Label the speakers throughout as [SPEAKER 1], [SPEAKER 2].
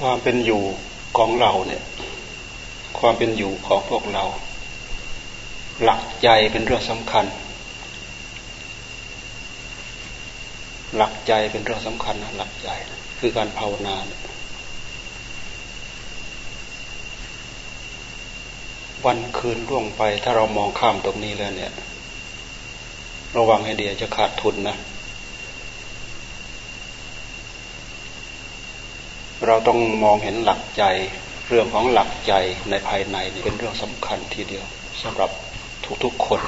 [SPEAKER 1] ความเป็นอยู่ของเราเนี่ย ความเป็นอยู่ของพวกเรา หลักใจเป็นเรื่องสำคัญ หลักใจเป็นเรื่องสำคัญนะหลักใจคือการภาวนาวันคืนล่วงไปถ้าเรามองข้ามตรงนี้แล้วเนี่ย ระวังให้เดียจะขาดทุนนะ เราต้องมองเห็นหลักใจ เรื่องของหลักใจในภายในนี่เป็นเรื่องสำคัญทีเดียวสำหรับทุกๆคน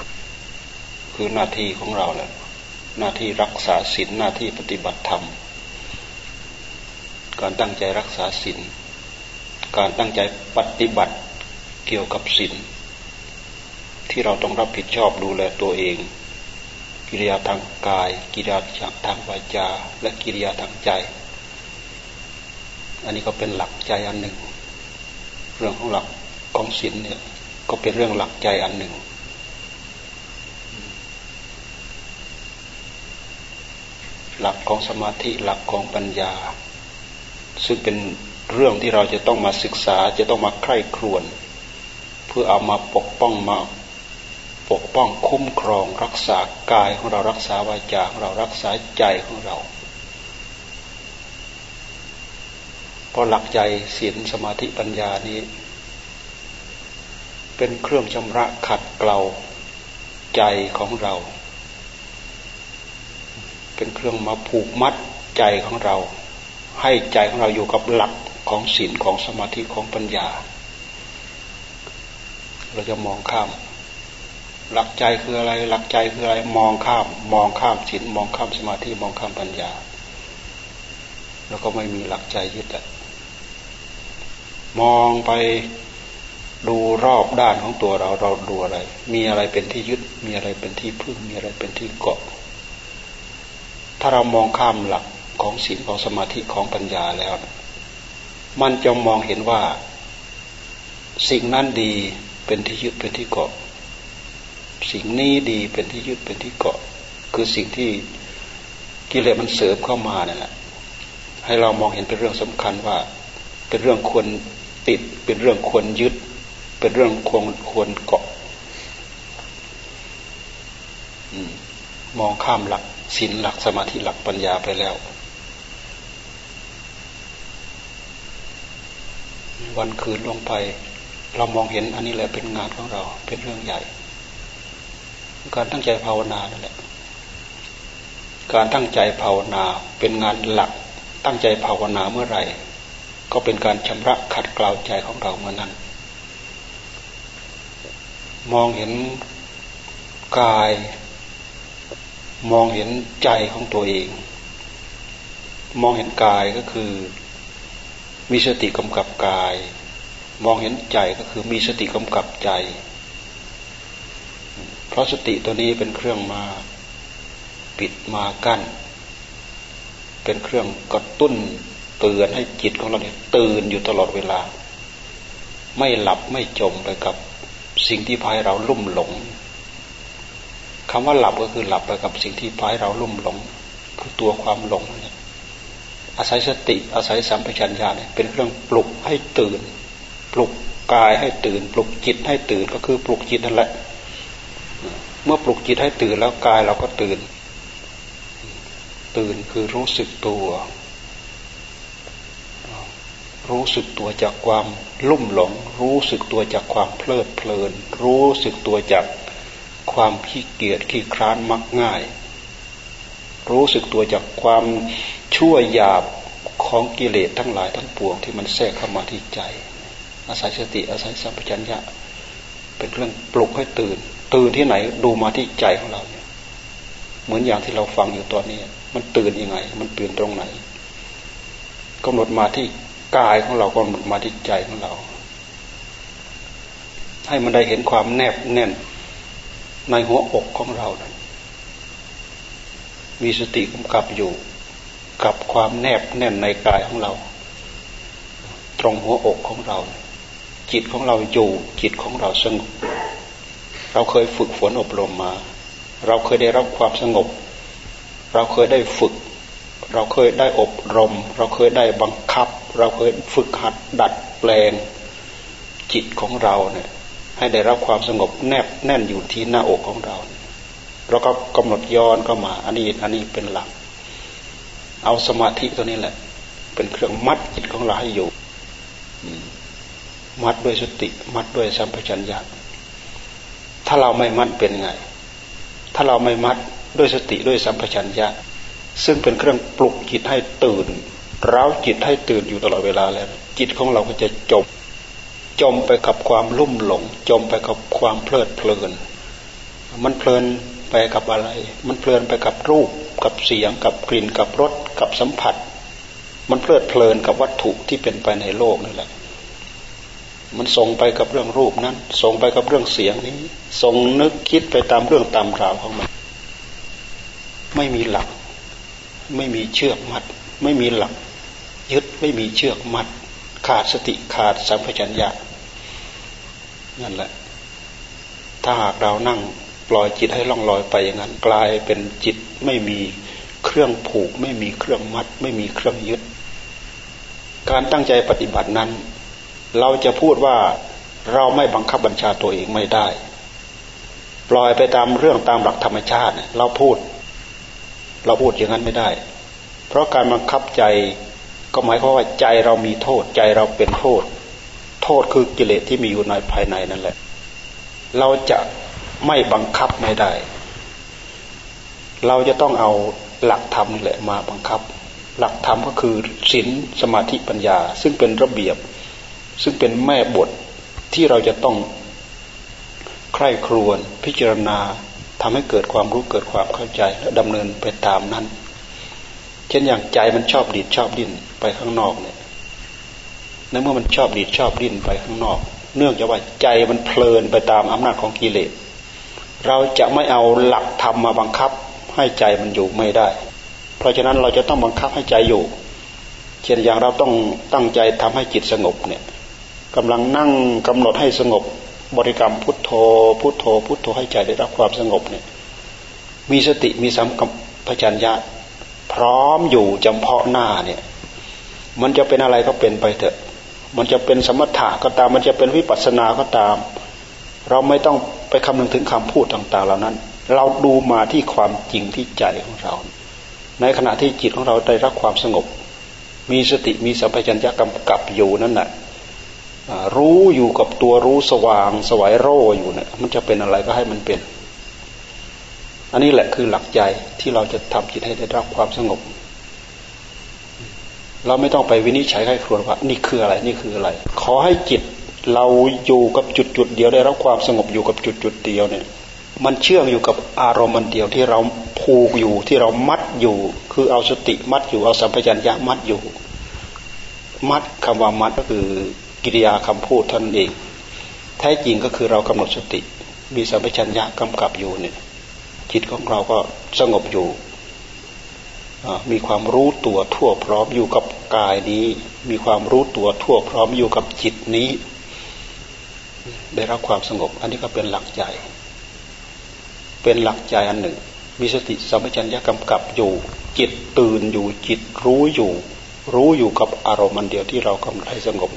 [SPEAKER 1] คือหน้าที่ของเราแหละหน้าที่รักษาศีลหน้าที่ปฏิบัติธรรม การตั้งใจรักษาศีลการตั้งใจปฏิบัติเกี่ยวกับศีลที่เราต้องรับผิดชอบดูแลตัวเอง กิริยาทางกาย กิริยาทางวาจา และกิริยาทางใจ อันนี้ก็เป็นหลักใจอันหนึ่ง เรื่องของหลักของศีลเนี่ยก็เป็นเรื่องหลักใจอันหนึ่ง หลักของสมาธิหลักของปัญญา ซึ่งเป็นเรื่องที่เราจะต้องมาศึกษาจะต้องมาใคร่ครวญเพื่อเอามาปกป้องมาปกป้องคุ้มครองรักษากายของเรารักษาวาจาของเรารักษาใจของเราเพ ราะหลักใจศีลสมาธิปัญญานี้ เป็นเครื่องชำระขัดเกลาใจของเรา เป็นเครื่องมาผูกมัดใจของเรา ให้ใจของเราอยู่กับหลักของศีลของสมาธิของปัญญา เราจะมองข้าม หลักใจคืออะไร หลักใจคืออะไร มองข้าม มองข้ามศีลมองข้ามสมาธิมองข้ามปัญญา แล้วก็ไม่มีหลักใจยึดอะ มองไปดูรอบด้านของตัวเราเราดูอะไร มีอะไรเป็นที่ยึด มีอะไรเป็นที่พึ่ง มีอะไรเป็นที่เกาะ ถ้าเรามองข้ามหลักของศีลของสมาธิของปัญญาแล้ว มันจะมองเห็นว่า สิ่งนั้นดีเป็นที่ยึดเป็นที่เกาะ สิ่งนี้ดีเป็นที่ยึดเป็นที่เกาะ คือสิ่งที่กิเลสมันเสริมเข้ามาเนี่ยแหละให้เรามองเห็นเป็นเรื่องสำคัญว่า เป็นเรื่องควร ติด เป็นเรื่องควรยึด เป็นเรื่องควรควรเกาะมองข้ามหลักศีลหลักสมาธิหลักปัญญาไปแล้ว วันคืนลงไป เรามองเห็นอันนี้แหละเป็นงานของเรา เป็นเรื่องใหญ่ การตั้งใจภาวนานั่นแหละ การตั้งใจภาวนาเป็นงานหลัก ตั้งใจภาวนาเมื่อไหร่ ก็เป็นการชำระขัดเกลาใจของเราเมื่อนั้น มองเห็นกาย มองเห็นใจของตัวเอง มองเห็นกายก็คือ มีสติกำกับกาย มองเห็นใจก็คือมีสติกำกับใจ เพราะสติตัวนี้เป็นเครื่องมาปิดมากั้น เป็นเครื่องกระตุ้น เตือนให้จิตของเราเนี่ยตื่นอยู่ตลอดเวลา ไม่หลับไม่จมไปกับสิ่งที่พายเราลุ่มหลงคำว่าหลับก็คือหลับไปกับสิ่งที่พายเราลุ่มหลง คือตัวความหลงเนี่ยอาศัยสติอาศัยสัมปชัญญะเนี่ยเป็นเครื่องปลุกให้ตื่น ปลุกกายให้ตื่น ปลุกจิตให้ตื่นก็คือปลุกจิตนั่นแหละ เมื่อปลุกจิตให้ตื่นแล้วกายเราก็ตื่น ตื่นคือรู้สึกตัว รู้สึกตัวจากความลุ่มหลง รู้สึกตัวจากความเพลิดเพลิน รู้สึกตัวจากความขี้เกียจขี้คร้านมักง่าย รู้สึกตัวจากความชั่วหยาบของกิเลสทั้งหลายทั้งปวงที่มันแทรกเข้ามาที่ใจ อาศัยสติอาศัยสัมปชัญญะ เป็นเครื่องปลุกให้ตื่น ตื่นที่ไหนดูมาที่ใจของเราเนี่ยเหมือนอย่างที่เราฟังอยู่ตอนนี้ มันตื่นยังไง มันตื่นตรงไหนกำหนดมาที่ กายของเราก็มาที่ใจของเรา ให้มันได้เห็นความแนบแน่นในหัวอกของเรานะมีสติกำกับอยู่ กับความแนบแน่นในกายของเรา ตรงหัวอกของเรา จิตของเราอยู่จิตของเราสงบ เราเคยฝึกฝนอบรมมา เราเคยได้รับความสงบ เราเคยได้ฝึก เราเคยได้อบรม เราเคยได้บังคับ เราเคยฝึกหัดดัดแปลงจิตของเราเนี่ยให้ได้รับความสงบแนบแน่นอยู่ที่หน้าอกของเรา เราก็กำหนดย้อนเข้ามาอันนี้อันนี้เป็นหลัก เอาสมาธิตัวนี้แหละ เป็นเครื่องมัดจิตของเราให้อยู่มัดด้วยสติ มัดด้วยสัมปชัญญะถ้าเราไม่มัดเป็นไง ถ้าเราไม่มัดด้วยสติด้วยสัมปชัญญะ ซึ่งเป็นเครื่องปลุกจิตให้ตื่นร้าวจิตให้ตื่นอยู่ตลอดเวลาแล้ว จิตของเราก็จะจมจมไปกับความลุ่มหลง จมไปกับความเพลิดเพลิน มันเพลินไปกับอะไร มันเพลินไปกับรูป กับเสียง กับกลิ่น กับรส กับสัมผัส มันเพลิดเพลินกับวัตถุที่เป็นไปในโลกนี่แหละ มันส่งไปกับเรื่องรูปนั้น ส่งไปกับเรื่องเสียงนี้ ส่งนึกคิดไปตามเรื่องตามราวของมัน ไม่มีหลัก ไม่มีเชือกมัด ไม่มีหลัก ยึดไม่มีเชือกมัด ขาดสติขาดสัมผัสัญญานั่นแหละ ถ้าหากเรานั่งปล่อยจิตให้ล่องลอยไปอย่างนั้น กลายเป็นจิตไม่มีเครื่องผูก ไม่มีเครื่องมัด ไม่มีเครื่องยึด การตั้งใจปฏิบัตินั้น เราจะพูดว่าเราไม่บังคับบัญชาตัวเองไม่ได้ ปล่อยไปตามเรื่องตามหลักธรรมชาติ เราพูด เราพูดอย่างนั้นไม่ได้ เพราะการบังคับใจก็หมายความว่าใจเรามีโทษ ใจเราเป็นโทษ โทษคือกิเลสที่มีอยู่ในภายในนั่นแหละ เราจะไม่บังคับไม่ได้ เราจะต้องเอาหลักธรรมนี่แหละมาบังคับ หลักธรรมก็คือศีลสมาธิปัญญา ซึ่งเป็นระเบียบ ซึ่งเป็นแม่บทที่เราจะต้องใคร่ครวญพิจารณา ทำให้เกิดความรู้เกิดความเข้าใจและดำเนินไปตามนั้น เช่นอย่างใจมันชอบดีดชอบดิ้นไปข้างนอกเนี่ยในเมื่อมันชอบดีดชอบดิ้นไปข้างนอก เนื่องจากว่าใจมันเพลินไปตามอำนาจของกิเลส เราจะไม่เอาหลักธรรมมาบังคับให้ใจมันอยู่ไม่ได้ เพราะฉะนั้นเราจะต้องบังคับให้ใจอยู่ เช่นอย่างเราต้องตั้งใจทำให้จิตสงบเนี่ยกำลังนั่งกำหนดให้สงบ บริกรรมพุทโธ พุทโธ พุทโธให้ใจได้รับความสงบเนี่ยมีสติมีสัมกับพชัญญะพร้อมอยู่จำเพาะหน้าเนี่ยมันจะเป็นอะไรก็เป็นไปเถอะ มันจะเป็นสมถะก็ตาม มันจะเป็นวิปัสสนาก็ตาม เราไม่ต้องไปคำนึงถึงคำพูดต่าง ๆ เหล่านั้น เราดูมาที่ความจริงที่ใจของเรา ในขณะที่จิตของเราได้รับความสงบ มีสติมีสัมปชัญญะกำกับอยู่นั่นแหละ รู้อยู่กับตัวรู้สว่างสวายโร่อยู่เนี่ยมันจะเป็นอะไรก็ให้มันเป็น อันนี้แหละคือหลักใจที่เราจะทำจิตให้ได้รับความสงบ เราไม่ต้องไปวินิจฉัยให้ครวญว่า นี่คืออะไรนี่คืออะไร ขอให้จิตเราอยู่กับจุดจุดเดียวได้รับความสงบอยู่กับจุดจุดเดียวเนี่ย มันเชื่องอยู่กับอารมณ์มันเดียวที่เราผูกอยู่ที่เรามัดอยู่ คือเอาสติมัดอยู่เอาสัมปชัญญะมัดอยู่ มัดคำว่ามัดก็คือ กิริยาคำพูดท่านเอง แท้จริงก็คือเรากำหนดสติ มีสัมปชัญญะกำกับอยู่เนี่ยจิตของเราก็สงบอยู่มีความรู้ตัวทั่วพร้อมอยู่กับกายนี้ มีความรู้ตัวทั่วพร้อมอยู่กับจิตนี้ ได้รับความสงบ อันนี้ก็เป็นหลักใจ เป็นหลักใจอันหนึ่ง มีสติสัมปชัญญะกำกับอยู่ จิตตื่นอยู่จิตรู้อยู่ รู้อยู่กับอารมณ์มันเดียวที่เรากำหนดให้สงบ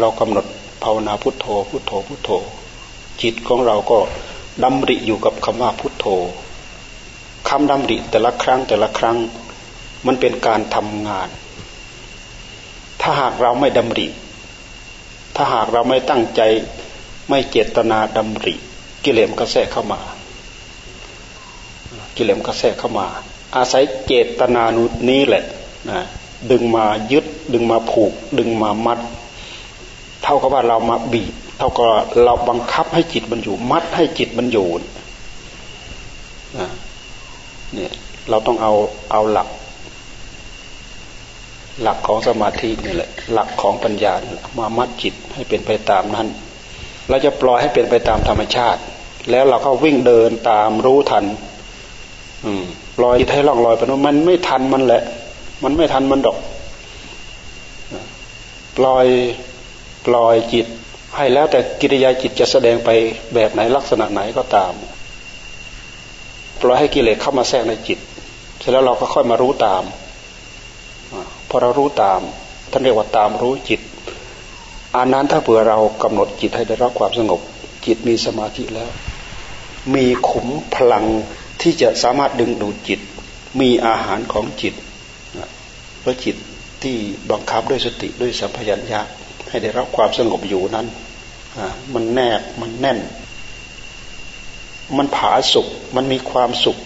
[SPEAKER 1] เรากำหนดภาวนาพุทโธ พุทโธ พุทโธ จิตของเราก็ดำริอยู่กับคำว่าพุทโธคำดำริแต่ละครั้งแต่ละครั้งมันเป็นการทำงาน ถ้าหากเราไม่ดำริ ถ้าหากเราไม่ตั้งใจไม่เจตนาดำริ กิเลสก็แทรกเข้ามา กิเลสก็แทรกเข้ามา อาศัยเจตนานุนี้แหละนะดึงมายึด ดึงมาผูก ดึงมามัด เท่ากับว่าเรามาบีบ เท่ากับเราบังคับให้จิตมันอยู่ มัดให้จิตมันอยู่เนี่ยเราต้องเอาเอาหลัก หลักของสมาธินี่แหละ หลักของปัญญามามัดจิตให้เป็นไปตามนั้น เราจะปล่อยให้เป็นไปตามธรรมชาติ แล้วเราก็วิ่งเดินตามรู้ทัน อืมปล่อยจิตให้ล่องลอยไปนู้นมันไม่ทันมันแหละ มันไม่ทันมันดอก ปล่อย ปล่อยจิตให้แล้วแต่กิริยาจิตจะแสดงไปแบบไหนลักษณะไหนก็ตาม ปล่อยให้กิเลสเข้ามาแทรกในจิต เสร็จแล้วเราก็ค่อยมารู้ตามพอเรารู้ตามท่านเรียกว่าตามรู้จิตอันนั้นถ้าเผื่อเรากำหนดจิตให้ได้รับความสงบ จิตมีสมาธิแล้ว มีขุมพลังที่จะสามารถดึงดูดจิต มีอาหารของจิตเพราะจิตที่บังคับด้วยสติด้วยสัมผัสัญญา ให้ได้รับความสงบอยู่นั้นมันแนบมันแน่น มันผาสุกมันมีความสุข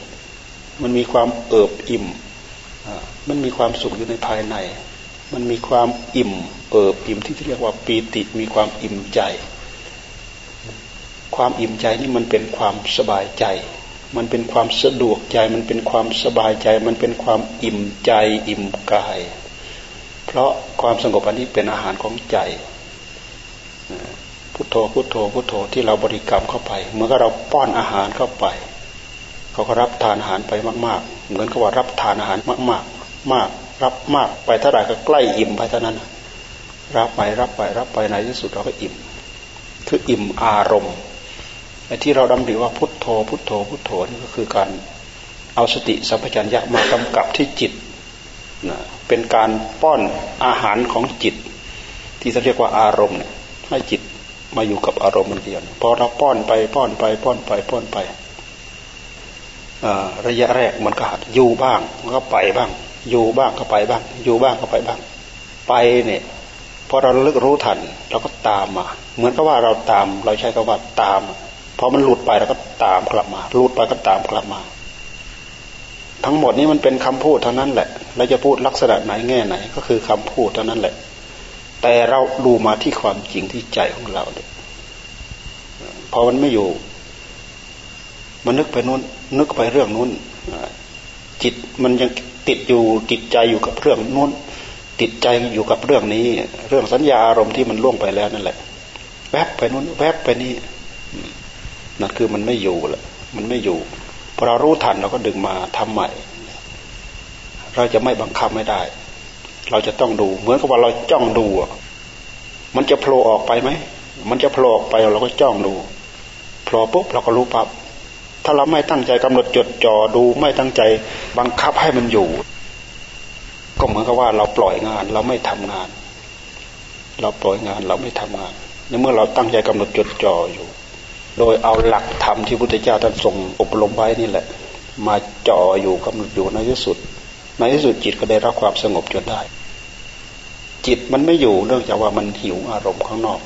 [SPEAKER 1] มันมีความเอิบอิ่มมันมีความสุขอยู่ในภายใน มันมีความอิ่ม เอิบอิ่มที่เรียกว่าปีติมีความอิ่มใจ ความอิ่มใจนี่มันเป็นความสบายใจ มันเป็นความสะดวกใจ มันเป็นความสบายใจ มันเป็นความอิ่มใจ อิ่มกาย เพราะความสงบอันนี้เป็นอาหารของใจพุทโธพุทโธพุทโธที่เราบริกรรมเข้าไปเหมือนกับเราป้อนอาหารเข้าไป เขาก็รับทานอาหารไปมากๆ เหมือนกับว่ารับทานอาหารมากๆ มาก รับมากไปเท่าไหร่ก็ใกล้อิ่มไปเท่านั้นรับไปรับไปรับไปในที่สุดเราก็อิ่ม คืออิ่มอารมณ์ไอ้ที่เราดำริว่าพุทโธพุทโธพุทโธนี่ก็คือการเอาสติสัมปชัญญะมากำกับที่จิต เป็นการป้อนอาหารของจิต ที่เรียกว่าอารมณ์ให้จิตมาอยู่กับอารมณ์มันเดียวพอเราป้อนไปป้อนไปป้อนไปป้อนไประยะแรกมันก็หัดอยู่บ้างมันก็ไปบ้าง อยู่บ้างก็ไปบ้าง อยู่บ้างก็ไปบ้าง ไปเนี่ยพอเราลึกรู้ทันเราก็ตามมา เหมือนกับว่าเราตาม เราใช้คำว่าตามพอมันหลุดไปเราก็ตามกลับมาหลุดไปก็ตามกลับมา ทั้งหมดนี้มันเป็นคำพูดเท่านั้นแหละเราจะพูดลักษณะไหนแง่ไหน ก็คือคำพูดเท่านั้นแหละ แต่เราดูมาที่ความจริงที่ใจของเราเนี่ยพอมันไม่อยู่ มันนึกไปนู้น นึกไปเรื่องนู้นจิตมันยังติดอยู่ติดใจอยู่กับเรื่องนู้น ติดใจอยู่กับเรื่องนี้ เรื่องสัญญาอารมณ์ที่มันล่วงไปแล้วนั่นแหละ แวบไปนู้น แวบไปนี่นั่นคือมันไม่อยู่ละมันไม่อยู่ พอเรารู้ทันเราก็ดึงมาทำใหม่ เราจะไม่บังคับไม่ได้ เราจะต้องดู เหมือนกับว่าเราจ้องดูมันจะโผล่ออกไปไหมมันจะโผล่ออกไปเราก็จ้องดูโผล่ปุ๊บเราก็รู้ปั๊บถ้าเราไม่ตั้งใจกำหนดจดจ่อดูไม่ตั้งใจบังคับให้มันอยู่ ก็เหมือนกับว่าเราปล่อยงาน เราไม่ทำงาน เราปล่อยงานเราไม่ทำงานในเมื่อเราตั้งใจกำหนดจดจ่ออยู่ โดยเอาหลักธรรมที่พุทธเจ้าท่านทรงอบรมไว้นี่แหละ มาจ่ออยู่กำหนดอยู่ในที่สุด ในที่สุดจิตก็ได้รับความสงบจนได้ จิตมันไม่อยู่เนื่องจากว่ามันหิวอารมณ์ข้างนอก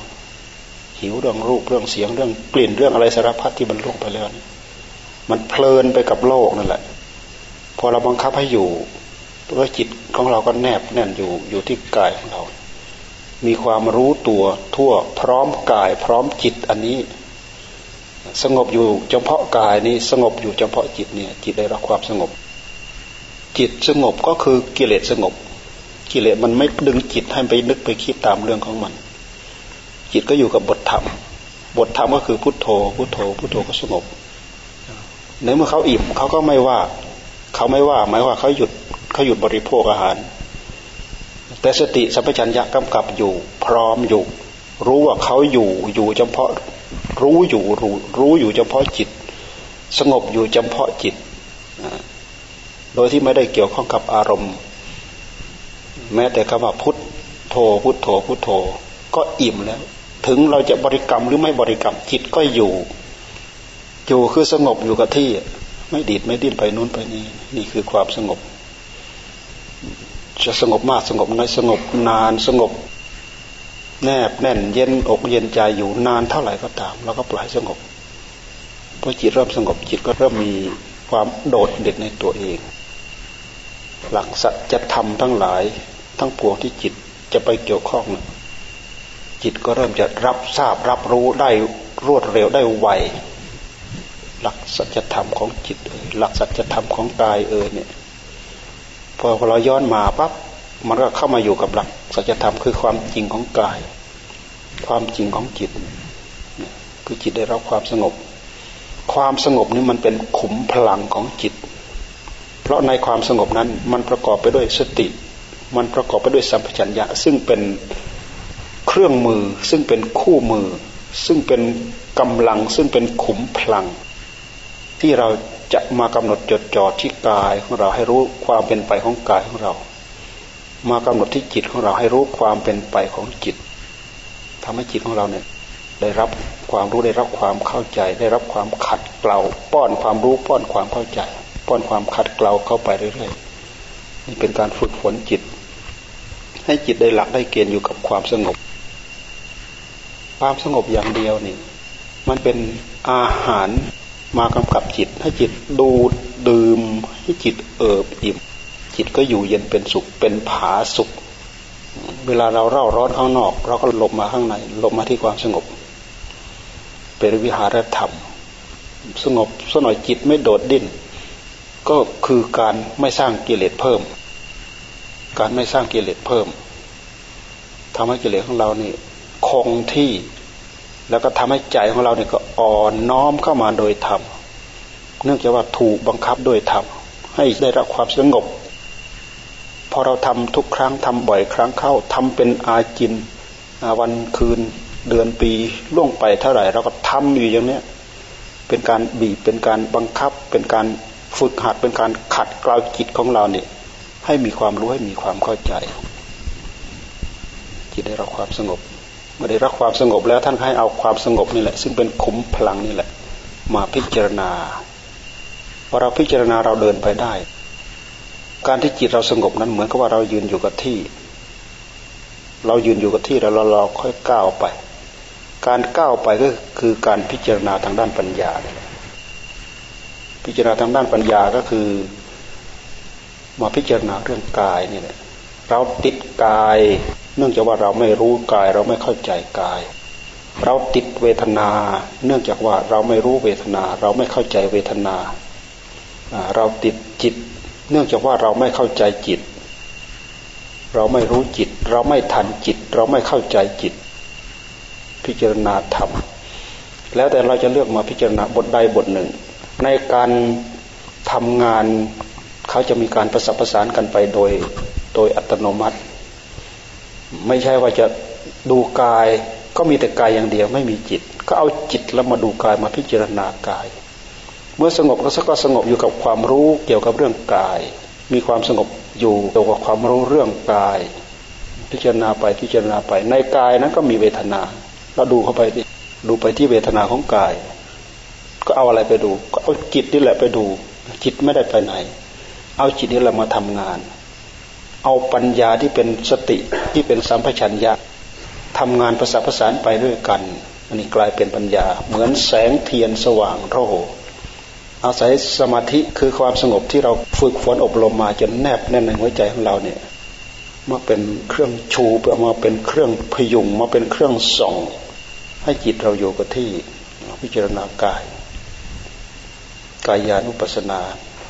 [SPEAKER 1] หิวเรื่องรูปเรื่องเสียงเรื่องกลิ่นเรื่องอะไรสารพัดที่มันล่วงไปแล้วมันเพลินไปกับโลกนั่นแหละ พอเราบังคับให้อยู่เพราะจิตของเราก็แนบแน่นอยู่อยู่ที่กายของเรา มีความรู้ตัวทั่วพร้อมกายพร้อมจิตอันนี้ สงบอยู่เฉพาะกายนี้สงบอยู่เฉพาะจิตเนี่ย จิตได้รับความสงบ จิตสงบก็คือกิเลสสงบ กิเลสมันไม่ดึงจิตให้ไปนึกไปคิดตามเรื่องของมัน จิตก็อยู่กับบทธรรม บทธรรมก็คือพุทโธ พุทโธ พุทโธก็สงบในเมื่อเขาอิ่มเขาก็ไม่ว่า เขาไม่ว่า หมายว่าเขาหยุดเขาหยุดบริโภคอาหาร แต่สติสัมปชัญญะกำกับอยู่ พร้อมอยู่ รู้ว่าเขาอยู่อยู่เฉพาะ รู้อยู่รู้รู้อยู่เฉพาะจิต สงบอยู่เฉพาะจิต โดยที่ไม่ได้เกี่ยวข้องกับอารมณ์ แม้แต่คำว่าพุทโธพุทโธพุทโธ ก็อิ่มแล้ว ถึงเราจะบริกรรมหรือไม่บริกรรมจิตก็อยู่ อยู่คือสงบอยู่กับที่ ไม่ดีดไม่ดิ้นไปนู้นไปนี้นี่คือความสงบ จะสงบมากสงบน้อยสงบนานสงบ แนบแน่นเย็นอกเย็นใจอยู่นานเท่าไหร่ก็ตามเราก็ปล่อยสงบพอจิตเริ่มสงบจิตก็เริ่มมีความโดดเด่นในตัวเอง หลักสัจธรรมทั้งหลายทั้งปวงที่จิตจะไปเกี่ยวข้องจิตก็เริ่มจะรับทราบรับรู้ได้รวดเร็วได้ไวหลักสัจธรรมของจิตหลักสัจธรรมของกายเออเนี่ยพอเราย้อนมาปั๊บ มันก็เข้ามาอยู่กับหลักสัจธรรมคือความจริงของกาย ความจริงของจิต คือจิตได้รับความสงบ ความสงบนี้มันเป็นขุมพลังของจิต เพราะในความสงบนั้นมันประกอบไปด้วยสติ มันประกอบไปด้วยสัมปชัญญะ ซึ่งเป็นเครื่องมือ ซึ่งเป็นคู่มือ ซึ่งเป็นกำลัง ซึ่งเป็นขุมพลัง ที่เราจะมากำหนดจดจ่อที่กายของเราให้รู้ความเป็นไปของกายของเรา มากำหนดที่จิตของเราให้รู้ความเป็นไปของจิตทำให้จิตของเราเนี่ยได้รับความรู้ได้รับความเข้าใจ ได้รับความขัดเกลาป้อนความรู้ป้อนความเข้าใจ ป้อนความขัดเกลาเข้าไปเรื่อยๆนี่เป็นการฝึกฝนจิต ให้จิตได้หลักได้เกณฑ์อยู่กับความสงบ ความสงบอย่างเดียวนี่ มันเป็นอาหารมากำกับจิต ให้จิตดูดื่มให้จิตเอิบอิ่ม จิตก็อยู่เย็นเป็นสุขเป็นผาสุข เวลาเราเร่าร้อนข้างนอก เราก็หลบมาข้างในหลบมาที่ความสงบ เป็นวิหารธรรม สงบสหน่อยจิตไม่โดดดิ้นก็คือการไม่สร้างกิเลสเพิ่ม การไม่สร้างกิเลสเพิ่มทำให้กิเลสของเรานี่คงที่ แล้วก็ทำให้ใจของเราเนี่ยก็อ่อนน้อมเข้ามาโดยธรรม เนื่องจากว่าถูกบังคับโดยธรรมให้ได้รับความสงบ พอเราทำทุกครั้งทำบ่อยครั้งเข้าทำเป็นอาจินวันคืนเดือนปีล่วงไปเท่าไหร่เราก็ทำอยู่อย่างเนี้ยเป็นการบีบเป็นการบังคับ เป็นการฝึกหัดเป็นการขัดเกลาจิตของเราเนี่ยให้มีความรู้ให้มีความเข้าใจ จิตได้รับความสงบเมื่อได้รับความสงบแล้วท่านให้เอาความสงบนี่แหละ ซึ่งเป็นขุมพลังนี่แหละ มาพิจารณาพอเราพิจารณาเราเดินไปได้ การที่จิตเราสงบนั้นเหมือนกับว่าเรายืนอยู่กับที่ เรายืนอยู่กับที่แล้วเราเราค่อยก้าวไป การก้าวไปก็คือการพิจารณาทางด้านปัญญา พิจารณาทางด้านปัญญาก็คือ มาพิจารณาเรื่องกายนี่แหละเราติดกาย เนื่องจากว่าเราไม่รู้กาย เราไม่เข้าใจกาย เราติดเวทนา เนื่องจากว่าเราไม่รู้เวทนา เราไม่เข้าใจเวทนา เราติดจิต เนื่องจากว่าเราไม่เข้าใจจิต เราไม่รู้จิต เราไม่ทันจิต เราไม่เข้าใจจิต พิจารณาธรรม แล้วแต่เราจะเลือกมาพิจารณาบทใดบทหนึ่ง ในการทำงานเขาจะมีการประสานประสานกันไปโดยโดยอัตโนมัติ ไม่ใช่ว่าจะดูกายก็มีแต่กายอย่างเดียวไม่มีจิต ก็เอาจิตแล้วมาดูกายมาพิจารณากาย เมื่อสงบก็สักก็สงบอยู่กับความรู้เกี่ยวกับเรื่องกาย มีความสงบอยู่เกี่ยวกับความรู้เรื่องกาย พิจารณาไปพิจารณาไป ในกายนั้นก็มีเวทนาเราดูเข้าไปดูไปที่เวทนาของกาย ก็เอาอะไรไปดู ก็เอาจิตนี่แหละไปดู จิตไม่ได้ไปไหน เอาจิตนี่แหละมาทำงาน เอาปัญญาที่เป็นสติที่เป็นสัมปชัญญะทำงานประสานประสานไปด้วยกันอันนี้กลายเป็นปัญญา เหมือนแสงเทียนสว่างโร อาศัยสมาธิคือความสงบที่เราฝึกฝนอบรมมาจนแนบแน่นในหัวใจของเราเนี่ยมาเป็นเครื่องชูมาเป็นเครื่องพยุงมาเป็นเครื่องส่องให้จิตเราอยู่กับที่พิจารณากาย กายานุปัสสนา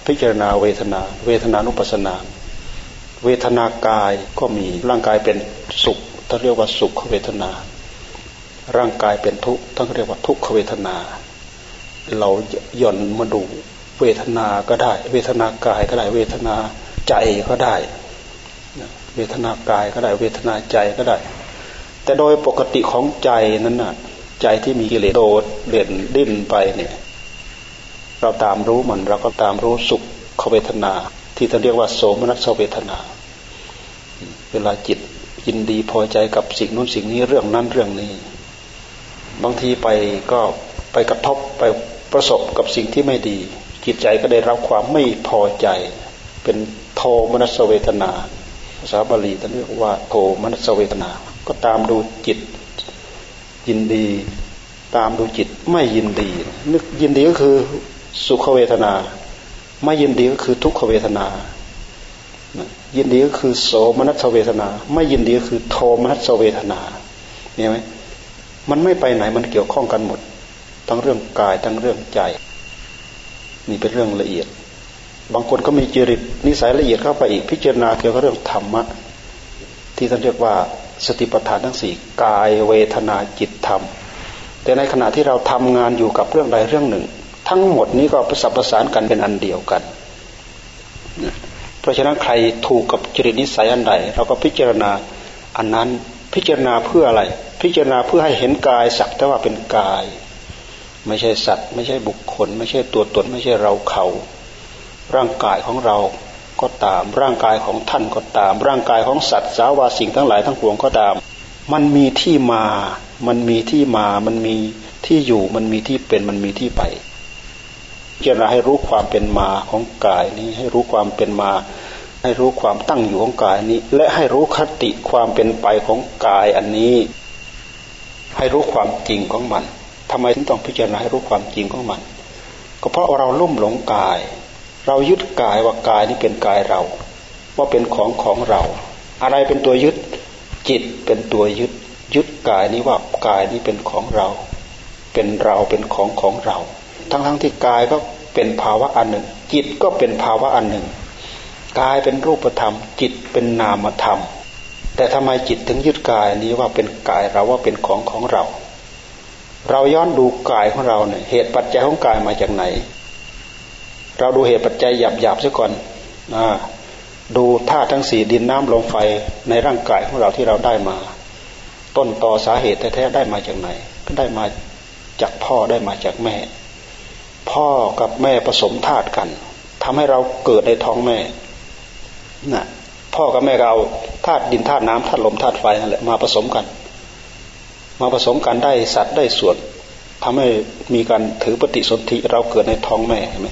[SPEAKER 1] พิจารณาเวทนา เวทนานุปัสสนา เวทนากายก็มีร่างกายเป็นสุขท่านเรียกว่าสุขเวทนา ร่างกายเป็นทุกข์ท่านเรียกว่าทุกขเวทนา เราหย่อนมาดูเวทนาก็ได้ เวทนากายก็ได้ เวทนาใจก็ได้ เวทนากายก็ได้ เวทนาใจก็ได้ แต่โดยปกติของใจนั้นน่ะ ใจที่มีกิเลสโดดเด่นดิ้นไปเนี่ย เราตามรู้มันเราก็ตามรู้สุขเวทนา ที่ท่านเรียกว่าโสมนัสเวทนา เวลาจิตยินดีพอใจกับสิ่งนู้นสิ่งนี้เรื่องนั้นเรื่องนี้ บางทีไปก็ไปกระทบไป ประสบกับสิ่งที่ไม่ดี จิตใจก็ได้รับความไม่พอใจ เป็นโทมนัสเวทนาภาษาบาลีท่านเรียกว่าโทมนัสเวทนา ก็ตามดูจิตยินดี ตามดูจิตไม่ยินดี นึกยินดีก็คือสุขเวทนา ไม่ยินดีก็คือทุกขเวทนายินดีก็คือโสมนัสเวทนา ไม่ยินดีก็คือโทมนัสเวทนาเนี่ไหมมันไม่ไปไหนมันเกี่ยวข้องกันหมด ทั้งเรื่องกายทั้งเรื่องใจนี่เป็นเรื่องละเอียด บางคนก็มีจริตนิสัยละเอียดเข้าไปอีกพิจารณาเกี่ยวกับเรื่องธรรมะ ที่ท่านเรียกว่าสติปัฏฐานทั้งสี่กายเวทนาจิตธรรม แต่ในขณะที่เราทำงานอยู่กับเรื่องใดเรื่องหนึ่ง ทั้งหมดนี้ก็ประสานประสานกันเป็นอันเดียวกัน เพราะฉะนั้นใครถูกกับจริตนิสัยอันใดเราก็พิจารณาอันนั้นพิจารณาเพื่ออะไร พิจารณาเพื่อให้เห็นกายสักแต่ว่าเป็นกาย ไม่ใช่สัตว์ ไม่ใช่บุคคล ไม่ใช่ตัวตน ไม่ใช่เราเขา ร่างกายของเราก็ตาม ร่างกายของท่านก็ตาม ร่างกายของสัตว์สาวาสิ่งทั้งหลายทั้งปวงก็ตาม มันมีที่มา มันมีที่มา มันมีที่อยู่ มันมีที่เป็น มันมีที่ไปเจรณาให้รู้ความเป็นมาของกายนี้ ให้รู้ความเป็นมา ให้รู้ความตั้งอยู่ของกายนี้ และให้รู้คติความเป็นไปของกายอันนี้ ให้รู้ความจริงของมัน ทำไมถึงต้องพิจารณาให้รู้ความจริงของมัน ก็เพราะเราลุ่มหลงกาย เรายึดกายว่ากายนี้เป็นกายเรา ว่าเป็นของของเรา อะไรเป็นตัวยึดจิตเป็นตัวยึด ยึดกายนี้ว่ากายนี้เป็นของเรา เป็นเราเป็นของของเรา ทั้งทั้งที่กายก็เป็นภาวะอันหนึ่ง จิตก็เป็นภาวะอันหนึ่งกายเป็นรูปธรรม จิตเป็นนามธรรม แต่ทำไมจิตถึงยึดกายนี้ว่าเป็นกายเราว่าเป็นของของเรา เราย้อนดูกายของเราเนี่ยเหตุปัจจัยของกายมาจากไหน เราดูเหตุปัจจัยหยาบหยาบซะก่อนอดูธาตุทั้งสี่ดินน้ำลมไฟในร่างกายของเราที่เราได้มา ต้นต่อสาเหตุแท้ๆได้มาจากไหน ก็ได้มาจากพ่อได้มาจากแม่ พ่อกับแม่ผสมธาตุกันทำให้เราเกิดในท้องแม่น่ะพ่อกับแม่เราธาตุดินธาตุน้ำธาตุลมธาตุไฟนั่นแหละมาผสมกัน มาผสมกันได้สัตว์ได้ส่วนทำให้มีการถือปฏิสนธิเราเกิดในท้องแม่ใช่ไหม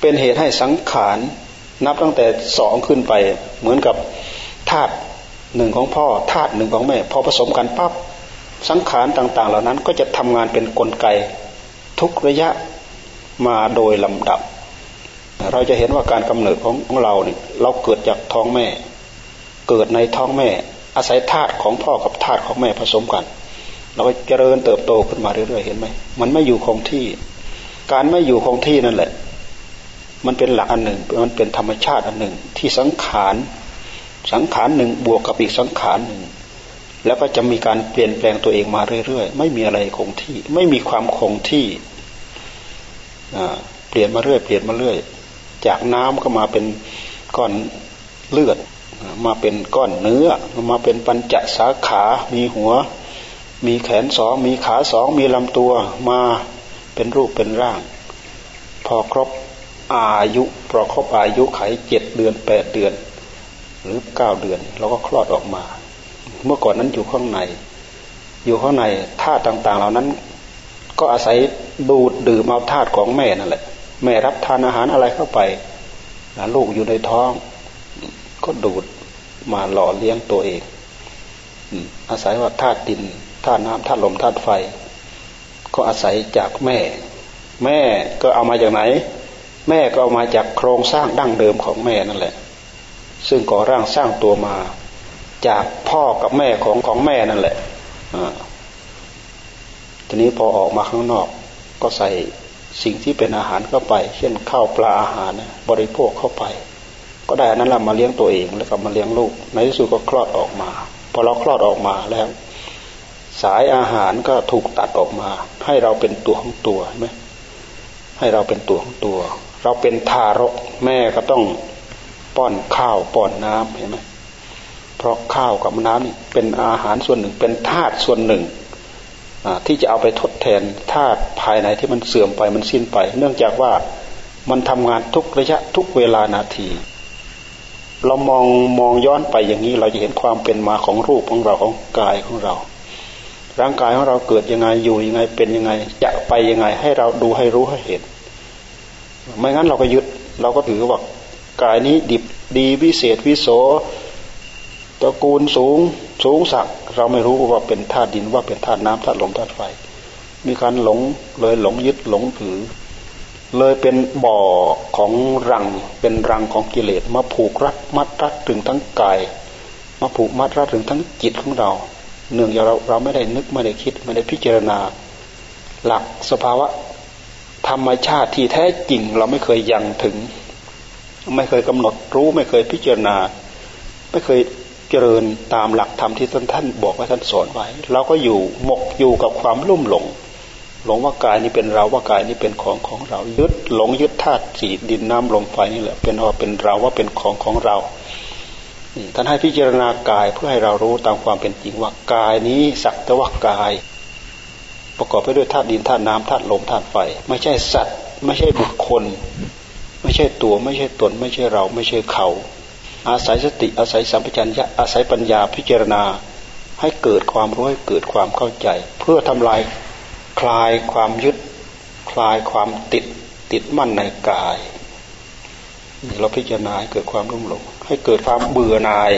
[SPEAKER 1] เป็นเหตุให้สังขารนับตั้งแต่สองขึ้นไป เหมือนกับธาตุหนึ่งของพ่อธาตุหนึ่งของแม่ พอผสมกันปั๊บสังขารต่าง ๆ เหล่านั้นก็จะทำงานเป็นนกลไกทุกระยะมาโดยลำดับ เราจะเห็นว่าการกำเนิดของของเราเนี่ยเราเกิดจากท้องแม่ เกิดในท้องแม่ อาศัยธาตุของพ่อกับธาตุของแม่ผสมกัน เราก็เจริญเติบโตขึ้นมาเรื่อยๆเห็นไหมมันไม่อยู่คงที่ การไม่อยู่คงที่นั่นแหละ มันเป็นหลักอันหนึ่ง มันเป็นธรรมชาติอันหนึ่ง ที่สังขารสังขารหนึ่งบวกกับอีกสังขารหนึ่งแล้วก็จะมีการเปลี่ยนแปลงตัวเองมาเรื่อยๆ ไม่มีอะไรคงที่ ไม่มีความคงที่เปลี่ยนมาเรื่อย เปลี่ยนมาเรื่อย จากน้ำก็มาเป็นก้อนเลือด มาเป็นก้อนเนื้อ มาเป็นปัญจสาขา มีหัว มีแขนสอง มีขาสอง มีลำตัว มาเป็นรูปเป็นร่าง พอครบอายุพอครบอายุไขเจ็ดเดือนแปดเดือน หรือเก้าเดือนเราก็คลอดออกมา เมื่อก่อนนั้นอยู่ข้างใน อยู่ข้างในธาตุต่าง ๆ เหล่านั้น ก็อาศัยดูดดื่มเอาธาตุของแม่นั่นแหละ แม่รับทานอาหารอะไรเข้าไปลูกอยู่ในท้อง ก็ดูดมาหล่อเลี้ยงตัวเองอาศัยว่าธาตุดินธาตุน้ำธาตุลมธาตุไฟ ก็อาศัยจากแม่ แม่ก็เอามาจากไหน แม่ก็เอามาจากโครงสร้างดั้งเดิมของแม่นั่นแหละ ซึ่งก่อร่างสร้างตัวมาจากพ่อกับแม่ของของแม่นั่นแหละทีนี้พอออกมาข้างนอก ก็ใส่สิ่งที่เป็นอาหารเข้าไป เช่นข้าวปลาอาหารบริโภคเข้าไป ก็ได้อันนั้นเรามาเลี้ยงตัวเองแล้วก็มาเลี้ยงลูก ในที่สุดก็คลอดออกมา พอเราคลอดออกมาแล้ว สายอาหารก็ถูกตัดออกมา ให้เราเป็นตัวของตัวใช่ไหมให้เราเป็นตัวของตัว เราเป็นทารกแม่ก็ต้องป้อนข้าวป้อนน้ำเห็นไหมเพราะข้าวกับน้ำนี่เป็นอาหารส่วนหนึ่งเป็นธาตุส่วนหนึ่งที่จะเอาไปทดแทนธาตุภายในที่มันเสื่อมไปมันสิ้นไป เนื่องจากว่ามันทำงานทุกระยะทุกเวลานาที เรามองมองย้อนไปอย่างนี้ เราจะเห็นความเป็นมาของรูปของเราของกายของเรา ร่างกายของเราเกิดยังไงอยู่ยังไงเป็นยังไง จะไปยังไง ให้เราดูให้รู้ให้เห็น ไม่งั้นเราก็ยึดเราก็ถือว่ากายนี้ดิบดีวิเศษวิโสตระกูลสูงสูงสักเราไม่รู้ว่าเป็นธาตุดินว่าเป็นธาตุน้ำธาตุลมธาตุไฟ มีการหลงเลยหลงยึดหลงถือ เลยเป็นบ่อของรัง เป็นรังของกิเลสมาผูกรัดมัดรัดถึงทั้งกาย มาผูกมัดรัดถึงทั้งจิตของเรา เนื่องจากเราเราไม่ได้นึกไม่ได้คิดไม่ได้พิจารณา หลักสภาวะธรรมชาติที่แท้จริงเราไม่เคยยังถึง ไม่เคยกำหนดรู้ไม่เคยพิจารณา ไม่เคยเจริญตามหลักธรรมที่ท่านท่านบอกว่าท่านสอนไว้เราก็อยู่หมกอยู่กับความลุ่มหลง หลงว่ากายนี้เป็นเราว่ากายนี้เป็นของของเรา ยึดหลงยึดธาตุสีดินน้ำลมไฟนี่แหละเป็นว่าเป็นเราว่าเป็นของของเราท่านให้พิจารณากายเพื่อให้เรารู้ตามความเป็นจริงว่ากายนี้สักแต่ว่ากาย ประกอบไปด้วยธาตุดินธาตุน้ำธาตุลมธาตุไฟ ไม่ใช่สัตว์ ไม่ใช่บุคคล ไม่ใช่ตัวไม่ใช่ตน ไม่ใช่เราไม่ใช่เขา อาศัยสติอาศัยสัมปชัญญะอาศัยปัญญาพิจารณาให้เกิดความรู้ให้เกิดความเข้าใจ เพื่อทำลาย คลายความยึดคลายความติดติดมั่นในกายเราพิจารณาให้เกิดความรุ่มหลงให้เกิดความเบื่อหน่าย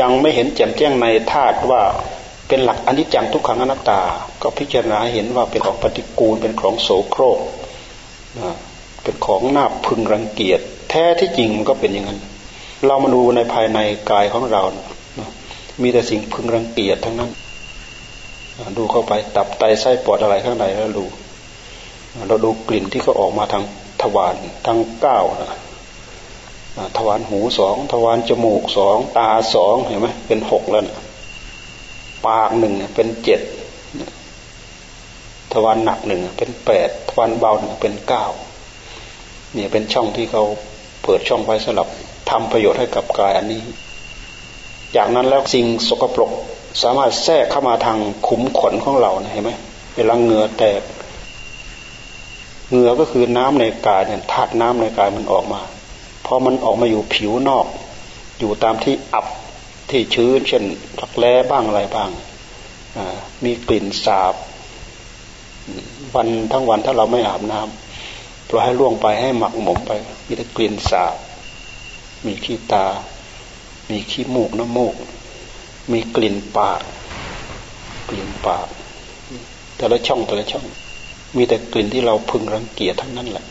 [SPEAKER 1] ยังไม่เห็นแจ่มแจ้งในธาตุว่าเป็นหลักอนิจจังทุกขังอนัตตา ก็พิจารณาเห็นว่าเป็นของปฏิกูลเป็นของโสโครกเป็นของหน่าพึงรังเกียจ แท้ที่จริงมันก็เป็นอย่างนั้น เรามาดูในภายในกายของเรา มีแต่สิ่งพึงรังเกียจทั้งนั้น ดูเข้าไปตับไตไส้ปอดอะไรข้างในแล้วดู เราดูกลิ่นที่เขาออกมาทางทวารทั้งก้าวนะทวารหูสองทวารจมูกสองตาสองเห็นไหมเป็นหกแล้วนะปากหนึ่งเป็นเจ็ดทวารหนักหนึ่งเป็นแปดทวารเบาหนึ่งเป็นเก้าเนี่ยเป็นช่องที่เขาเปิดช่องไว้สำหรับทำประโยชน์ให้กับกายอันนี้ จากนั้นแล้วสิ่งสกปรก สามารถแทรกเข้ามาทางขุมขนของเราเห็นไหมเวลาเหงื่อแตกเหงื่อก็คือน้ำในกายเนี่ยธาตุน้ำในกายมันออกมาพอมันออกมาอยู่ผิวนอก อยู่ตามที่อับที่ชื้น เช่นรักแร้บ้างอะไรบ้างมีกลิ่นสาบ วันทั้งวันถ้าเราไม่อาบน้ำปล่อยให้ล่วงไปให้หมักหมมไป มีแต่กลิ่นสาบ มีขี้ตา มีขี้มูกน้ำมูก มีกลิ่นปาก กลิ่นปาก แต่ละช่องแต่ละช่อง มีแต่กลิ่นที่เราพึงรังเกียจทั้งนั้นแหละ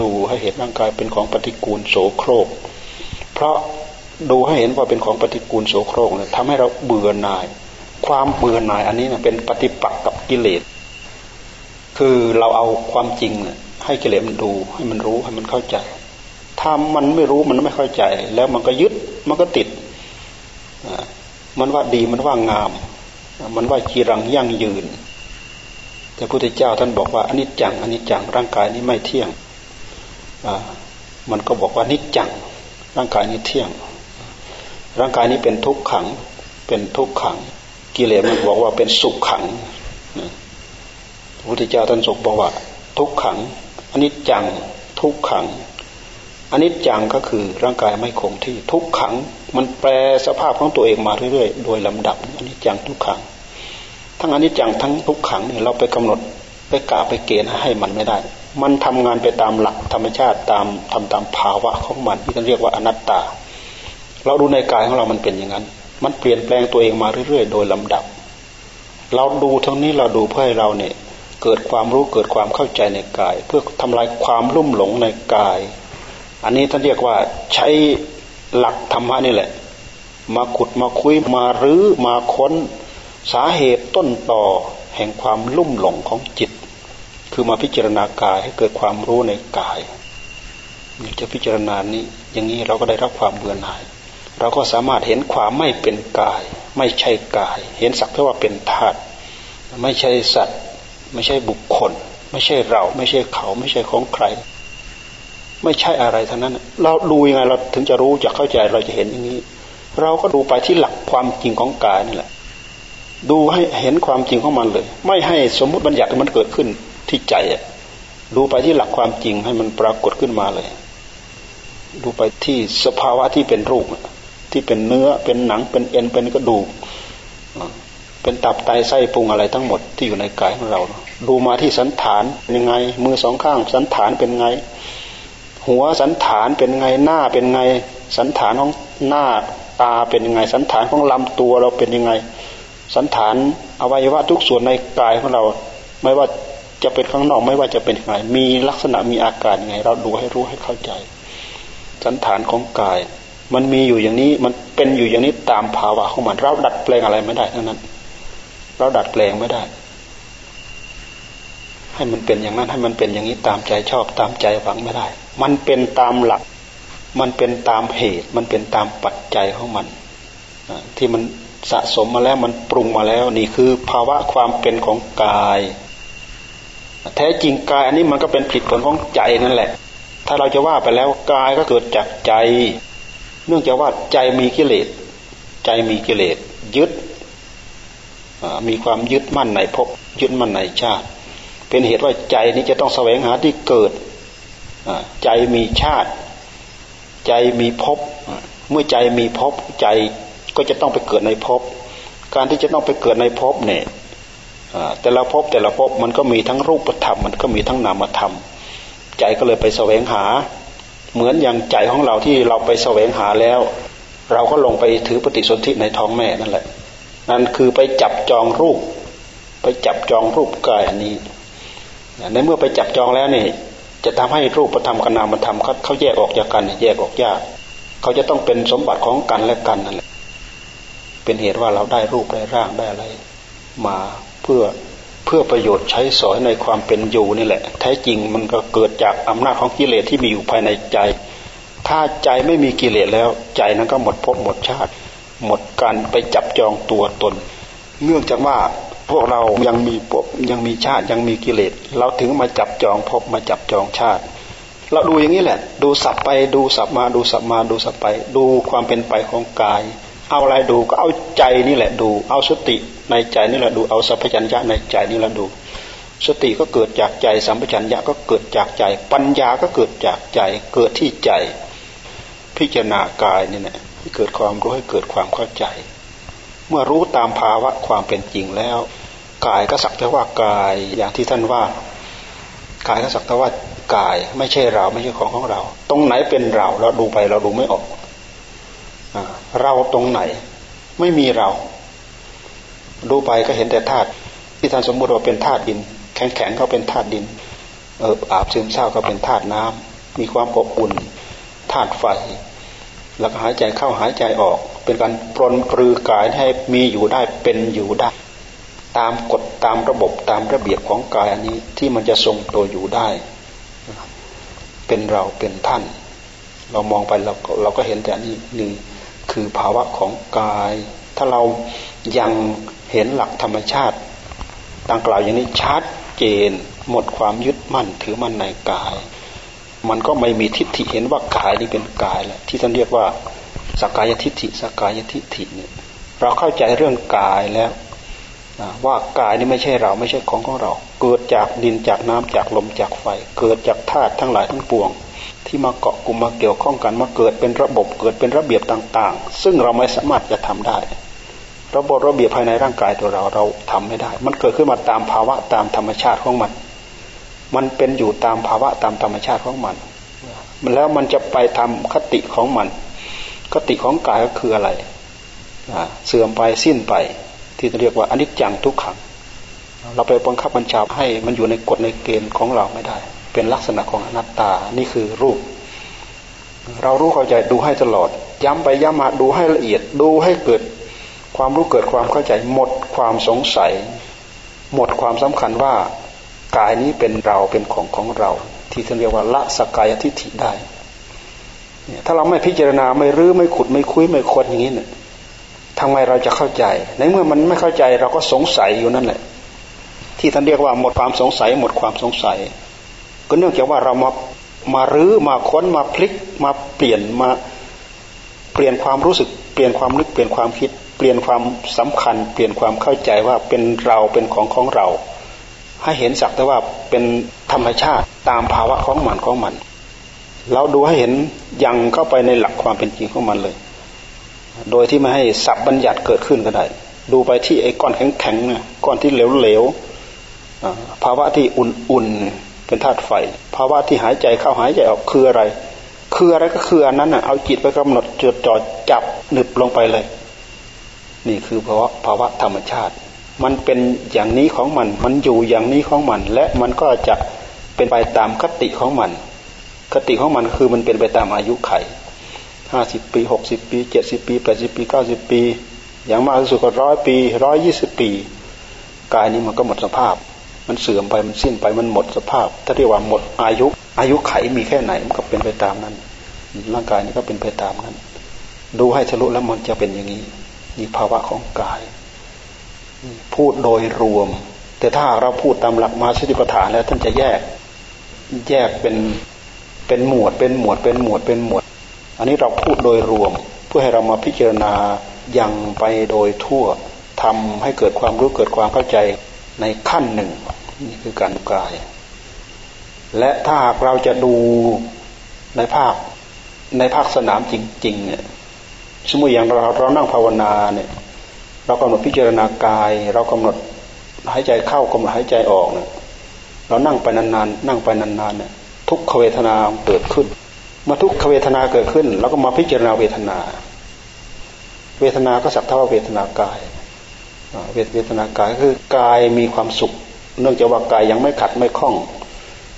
[SPEAKER 1] ดูให้เห็นร่างกายเป็นของปฏิกูลโสโครก เพราะดูให้เห็นว่าเป็นของปฏิกูลโสโครกเนี่ยทำให้เราเบื่อหน่าย ความเบื่อหน่ายอันนี้เนี่ยเป็นปฏิปักษ์กับกิเลส คือเราเอาความจริงเนี่ยให้กิเลสมันดูให้มันรู้ให้มันเข้าใจ ถ้ามันไม่รู้มันไม่เข้าใจ แล้วมันก็ยึดมันก็ติด มันว่าดีมันว่างาม มันว่าจีรังยั่งยืน แต่พระพุทธเจ้าท่านบอกว่าอนิจจังอนิจจังร่างกายนี้ไม่เที่ยงมันก็บอกว่านิจจัง ร่างกายนี้เที่ยง ร่างกายนี้เป็นทุกขัง เป็นทุกขัง กิเลสมันบอกว่าเป็นสุขขังพระพุทธเจ้าท่านทรงบอกว่าทุกขังอนิจจังทุกขังอนิจจังก็คือร่างกายไม่คงที่ทุกขัง มันแปลสภาพของตัวเองมาเรื่อยๆ โดยลำดับอันิจจังทุกขัง ทั้งอันิจจังทั้งทุกขังเนี่ยเราไปกำหนดไปกาไปเกณฑ์ให้มันไม่ได้ มันทำงานไปตามหลักธรรมชาติตามทำตามภาวะของมันที่เรียกว่าอนัตตา เราดูในกายของเรามันเป็นอย่างนั้น มันเปลี่ยนแปลงตัวเองมาเรื่อยๆ โดยลำดับ เราดูทั้งนี้เราดูเพื่อให้เราเนี่ยเกิดความรู้เกิดความเข้าใจในกาย เพื่อทำลายความลุ่มหลงในกาย อันนี้ท่านเรียกว่าใช้ หลักธรรมะนี่แหละ มาขุดมาคุยมารื้อมาค้นสาเหตุต้นต่อแห่งความลุ่มหลงของจิต คือมาพิจารณากายให้เกิดความรู้ในกายนี่จะพิจารณานี้ อย่างนี้เราก็ได้รับความเบื่อหน่าย เราก็สามารถเห็นความไม่เป็นกาย ไม่ใช่กาย เห็นสักแค่ว่าเป็นธาตุไม่ใช่สัตว์ ไม่ใช่บุคคล ไม่ใช่เรา ไม่ใช่เขา ไม่ใช่ของใคร ไม่ใช่อะไรทั้งนั้น เราดูยังไงเราถึงจะรู้จะเข้าใจเราจะเห็นอย่างนี้ เราก็ดูไปที่หลักความจริงของกายนี่แหละ ดูให้เห็นความจริงของมันเลย ไม่ให้สมมุติบัญญัติมันเกิดขึ้นที่ใจอะดูไปที่หลักความจริงให้มันปรากฏขึ้นมาเลย ดูไปที่สภาวะที่เป็นรูปที่เป็นเนื้อเป็นหนังเป็นเอ็นเป็นกระดูกเป็นตับไตไส้พุงอะไรทั้งหมดที่อยู่ในกายของเรา ดูมาที่สันฐานเป็นยังไง มือสองข้างสันฐานเป็นไง หัวสันฐานเป็นไงหน้าเป็นไง สันฐานของหน้าตาเป็นยังไง สันฐานของลำตัวเราเป็นยังไง สันฐานอวัยวะทุกส่วนในกายของเรา ไม่ว่าจะเป็นข้างนอกไม่ว่าจะเป็นยังไง มีลักษณะมีอาการยังไง เราดูให้รู้ให้เข้าใจ สันฐานของกาย มันมีอยู่อย่างนี้มันเป็นอยู่อย่างนี้ตามภาวะของมัน เราดัดแปลงอะไรไม่ได้ทั้งนั้น เราดัดแปลงไม่ได้ ให้มันเป็นอย่างนั้นให้มันเป็นอย่างนี้ตามใจชอบตามใจหวังไม่ได้ มันเป็นตามหลัก มันเป็นตามเหตุ มันเป็นตามปัจจัยของมันที่มันสะสมมาแล้วมันปรุงมาแล้ว นี่คือภาวะความเป็นของกาย แท้จริงกายอันนี้มันก็เป็นผลผลของใจนั่นแหละ ถ้าเราจะว่าไปแล้วกายก็เกิดจากใจ เนื่องจากว่าใจมีกิเลส ใจมีกิเลสยึดมีความยึดมั่นในภพยึดมั่นในชาติ เป็นเหตุว่าใจนี้จะต้องแสวงหาที่เกิดใจมีชาติ ใจมีภพเมื่อใจมีภพใจก็จะต้องไปเกิดในภพการที่จะต้องไปเกิดในภพเนี่ยแต่ละภพแต่ละภพมันก็มีทั้งรูปธรรม มันก็มีทั้งนามธรรม ใจก็เลยไปแสวงหา เหมือนอย่างใจของเราที่เราไปแสวงหาแล้ว เราก็ลงไปถือปฏิสนธิในท้องแม่นั่นแหละนั่นคือไปจับจองรูป ไปจับจองรูปกายอันนี้ ในเมื่อไปจับจองแล้วนี่จะทำให้รูปธรรมกับนามธรรมเขาเขาแยกออกจากกัน แยกออกยากเขาจะต้องเป็นสมบัติของกันและกันนั่นแหละเป็นเหตุว่าเราได้รูปได้ร่างได้อะไร มาเพื่อเพื่อประโยชน์ใช้สอยในความเป็นอยู่นี่แหละ แท้จริงมันก็เกิดจากอำนาจของกิเลสที่มีอยู่ภายในใจ ถ้าใจไม่มีกิเลสแล้วใจนั้นก็หมดภพหมดชาติ หมดการไปจับจองตัวตน เนื่องจากว่า พวกเรายังมีภพยังมีชาติยังมีกิเลส เราถึงมาจับจองภพมาจับจองชาติ เราดูอย่างนี้แหละ ดูสับไปดูสับมาดูสับมาดูสับไป ดูความเป็นไปของกาย เอาอะไรดูก็เอาใจนี่แหละดู เอาสติในใจนี่แหละดูเอาสัพพัญญะในใจนี่แหละดู สติก็เกิดจากใจสัมปชัญญะก็เกิดจากใจ ปัญญาก็เกิดจากใจ เกิดที่ใจ พิจารณากายนี่แหละให้เกิดความรู้ให้เกิดความเข้าใจ เมื่อรู้ตามภาวะความเป็นจริงแล้ว กายก็สักแต่ว่ากายอย่างที่ท่านว่ากายก็สักแต่ว่ากายไม่ใช่เราไม่ใช่ของของเรา ตรงไหนเป็นเราเราดูไปเราดูไม่ออกเราตรงไหน ไม่มีเรา ดูไปก็เห็นแต่ธาตุที่ท่านสมมติว่าเป็นธาตุดิน แข็งแข็งก็เป็นธาตุดินเอออาบซึมเศร้าก็เป็นธาตุน้ำมีความอบอุ่นธาตุไฟ แล้วก็หายใจเข้าหายใจออก เป็นการปรนปรือกายให้มีอยู่ได้เป็นอยู่ได้ ตามกฎตามระบบตามระเบียบของกายอันนี้ที่มันจะทรงตัวอยู่ได้ เป็นเราเป็นท่าน เรามองไปเราเราก็เห็นแต่อันี้หนึ่งคือภาวะของกาย ถ้าเรายังเห็นหลักธรรมชาติดังกล่าวอย่างนี้ชัดเจนหมดความยึดมั่นถือมั่นในกาย มันก็ไม่มีทิฏฐิเห็นว่ากายนี้เป็นกายแหละที่ท่านเรียกว่า สกายทิฏฐิสกายทิฏฐิเนี่ยเราเข้าใจเรื่องกายแล้วว่ากายนี่ไม่ใช่เราไม่ใช่ของของเรา เกิดจากดินจากน้ำจากลมจากไฟ เกิดจากธาตุทั้งหลายทั้งปวง ที่มาเกาะกลุ่มมาเกี่ยวข้องกันมาเกิดเป็นระบบเกิดเป็นระเบียบต่าง ๆ ซึ่งเราไม่สามารถจะทำได้ ระบบระเบียบภายในร่างกายตัวเราเราทำไม่ได้ มันเกิดขึ้นมาตามภาวะตามธรรมชาติของมัน มันเป็นอยู่ตามภาวะตามธรรมชาติของมันมันแล้วมันจะไปทำคติของมัน คติของกายก็คืออะไร เสื่อมไปสิ้นไป ที่เรียกว่าอนิจจังทุกขัง เราไปบังคับบัญชาให้มันอยู่ในกฎในเกณฑ์ของเราไม่ได้ เป็นลักษณะของอนัตตา นี่คือรูป เรารู้เข้าใจดูให้ตลอด ย้ำไปย้ำมาดูให้ละเอียด ดูให้เกิด ความรู้เกิดความเข้าใจ หมดความสงสัย หมดความสำคัญว่ากายนี้เป็นเราเป็นของของเรา ที่ท่านเรียกว่าละสกายทิฏฐิได้ ถ้าเราไม่พิจารณาไม่รื้อไม่ขุดไม่คุยไม่คดอย่างนี้เนี่ยทำไมเราจะเข้าใจ ในเมื่อมันไม่เข้าใจเราก็สงสัยอยู่นั่นแหละ ที่ท่านเรียกว่าหมดความสงสัย หมดความสงสัย ก็เนื่องจากว่าเรามามารื้อมาค้นมาพลิกมาเปลี่ยนมาเปลี่ยนความรู้สึกเปลี่ยนความนึกเปลี่ยนความคิด เปลี่ยนความสำคัญ เปลี่ยนความเข้าใจว่าเป็นเราเป็นของของเรา ให้เห็นสักแต่ว่าเป็นธรรมชาติตามภาวะของมันของมัน เราดูให้เห็นยังเข้าไปในหลักความเป็นจริงของมันเลย โดยที่ไม่ให้สับบัญญัติเกิดขึ้นก็ได้ ดูไปที่ไอ้ก้อนแข็งๆนะก้อนที่เหลวๆภาวะที่อุ่นๆเป็นธาตุไฟ ภาวะที่หายใจเข้าหายใจออกคืออะไร คืออะไรก็คืออันนั้นอะเอาจิตไปกำหนดจดจ่อจับหนึบลงไปเลย นี่คือภาวะภาวะธรรมชาติ มันเป็นอย่างนี้ของมัน มันอยู่อย่างนี้ของมัน และมันก็จะเป็นไปตามคติของมัน คติของมันคือมันเป็นไปตามอายุไขห้าสิบปีหกสิบปีเจ็ดสิบปีแปดสิบปีเก้าสิบปี อย่างมากที่สุดก็ร้อยปีร้อยยี่สิบปี กายนี้มันก็หมดสภาพ มันเสื่อมไปมันสิ้นไปมันหมดสภาพ ถ้าเรียกว่าหมดอายุ อายุไขมีแค่ไหนมันก็เป็นไปตามนั้น ร่างกายนี้ก็เป็นไปตามนั้น ดูให้ทะลุแล้วมันจะเป็นอย่างนี้นี่ภาวะของกาย พูดโดยรวม แต่ถ้าเราพูดตามหลักมาสติปัฏฐานแล้วท่านจะแยกแยกเป็น เป็นหมวดเป็นหมวดเป็นหมวดเป็นหมวด อันนี้เราพูดโดยรวม เพื่อให้เรามาพิจารณายังไปโดยทั่วทำให้เกิดความรู้เกิดความเข้าใจในขั้นหนึ่ง นี่คือการกาย และถ้าหากเราจะดูในภาคในภาคสนามจริง ๆ เนี่ยสมมติอย่างเราเรานั่งภาวนาเนี่ยเรากำหนดพิจารณากาย เรากำหนดหายใจเข้ากำหนดหายใจออกเนี่ยเรานั่งไปนานๆนั่งไปนานๆเนี่ย ทุกขเวทนาเกิดขึ้น มาทุกขเวทนาเกิดขึ้นเราก็มาพิจารณาเวทนา เวทนาก็สักเท่าเวทนากายเวทเวทนากายคือกายมีความสุข เนื่องจากว่ากายยังไม่ขัดไม่คล่อง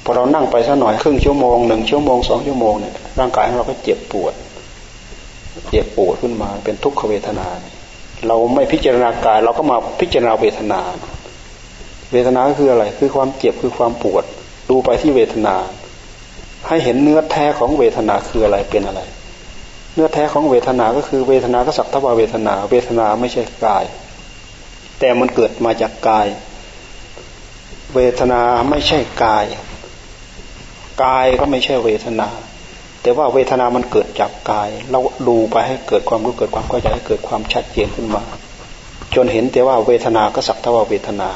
[SPEAKER 1] พอเรานั่งไปสักหน่อยครึ่งชั่วโมงหนึ่งชั่วโมงสองชั่วโมงเนี่ยร่างกายของเราก็เจ็บปวด เจ็บปวดขึ้นมาเป็นทุกขเวทนา เราไม่พิจารณากายเราก็มาพิจารณาเวทนา เวทนาคืออะไร คือความเจ็บคือความปวด ดูไปที่เวทนา ให้เห็นเนื้อแท้ของเวทนาคืออะไรเป็นอะไร เนื้อแท้ของเวทนาก็คือเวทนาก็สักทว่าเวทนา เวทนาไม่ใช่กาย แต่มันเกิดมาจากกาย เวทนาไม่ใช่กาย กายก็ไม่ใช่เวทนา แต่ว่าเวทนามันเกิดจากกาย เราดูไปให้เกิดความรู้เกิดความเข้าใจให้เกิดความชัดเจนขึ้นมา จนเห็นแต่ว่าเวทนาก็สักเท่าว่าเวทนา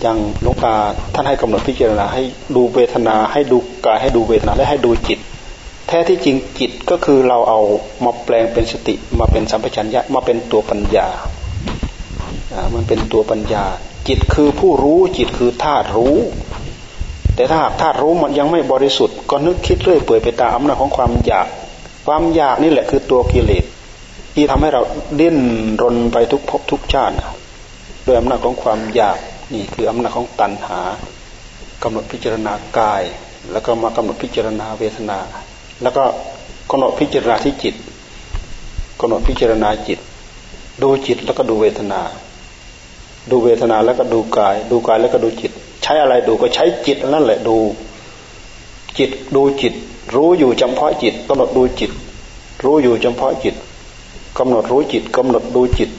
[SPEAKER 1] อย่างหลวงตาท่านให้กำหนดพิจารณาให้ดูเวทนา ให้ดูกายให้ดูเวทนาและให้ดูจิต แท้ที่จริงจิตก็คือเราเอามาแปลงเป็นสติมาเป็นสัมปชัญญะมาเป็นตัวปัญญาอ่ามันเป็นตัวปัญญา จิตคือผู้รู้จิตคือธาตุรู้ แต่ถ้าหากธาตุรู้มันยังไม่บริสุทธิ์ก็นึกคิดเรื่อยเปื่อยไปตามอำนาจของความอยาก ความอยากนี่แหละคือตัวกิเลสที่ทำให้เราดิ้นรนไปทุกภพทุกชาติด้วยอำนาจของความอยาก นี่คืออำนาจของตัณหากำหนดพิจารณากาย แล้วก็มากำหนดพิจารณาเวทนา แล้วก็กำหนดพิจารณาที่จิตกำหนดพิจารณาจิต ดูจิตแล้วก็ดูเวทนา ดูเวทนาแล้วก็ดูกาย ดูกายแล้วก็ดูจิต ใช้อะไรดูก็ใช้จิตนั่นแหละดูจิตดูจิต รู้อยู่เฉพาะจิตกำหนดดูจิต รู้อยู่เฉพาะจิตกำหนดรู้จิตกำหนดดูจิต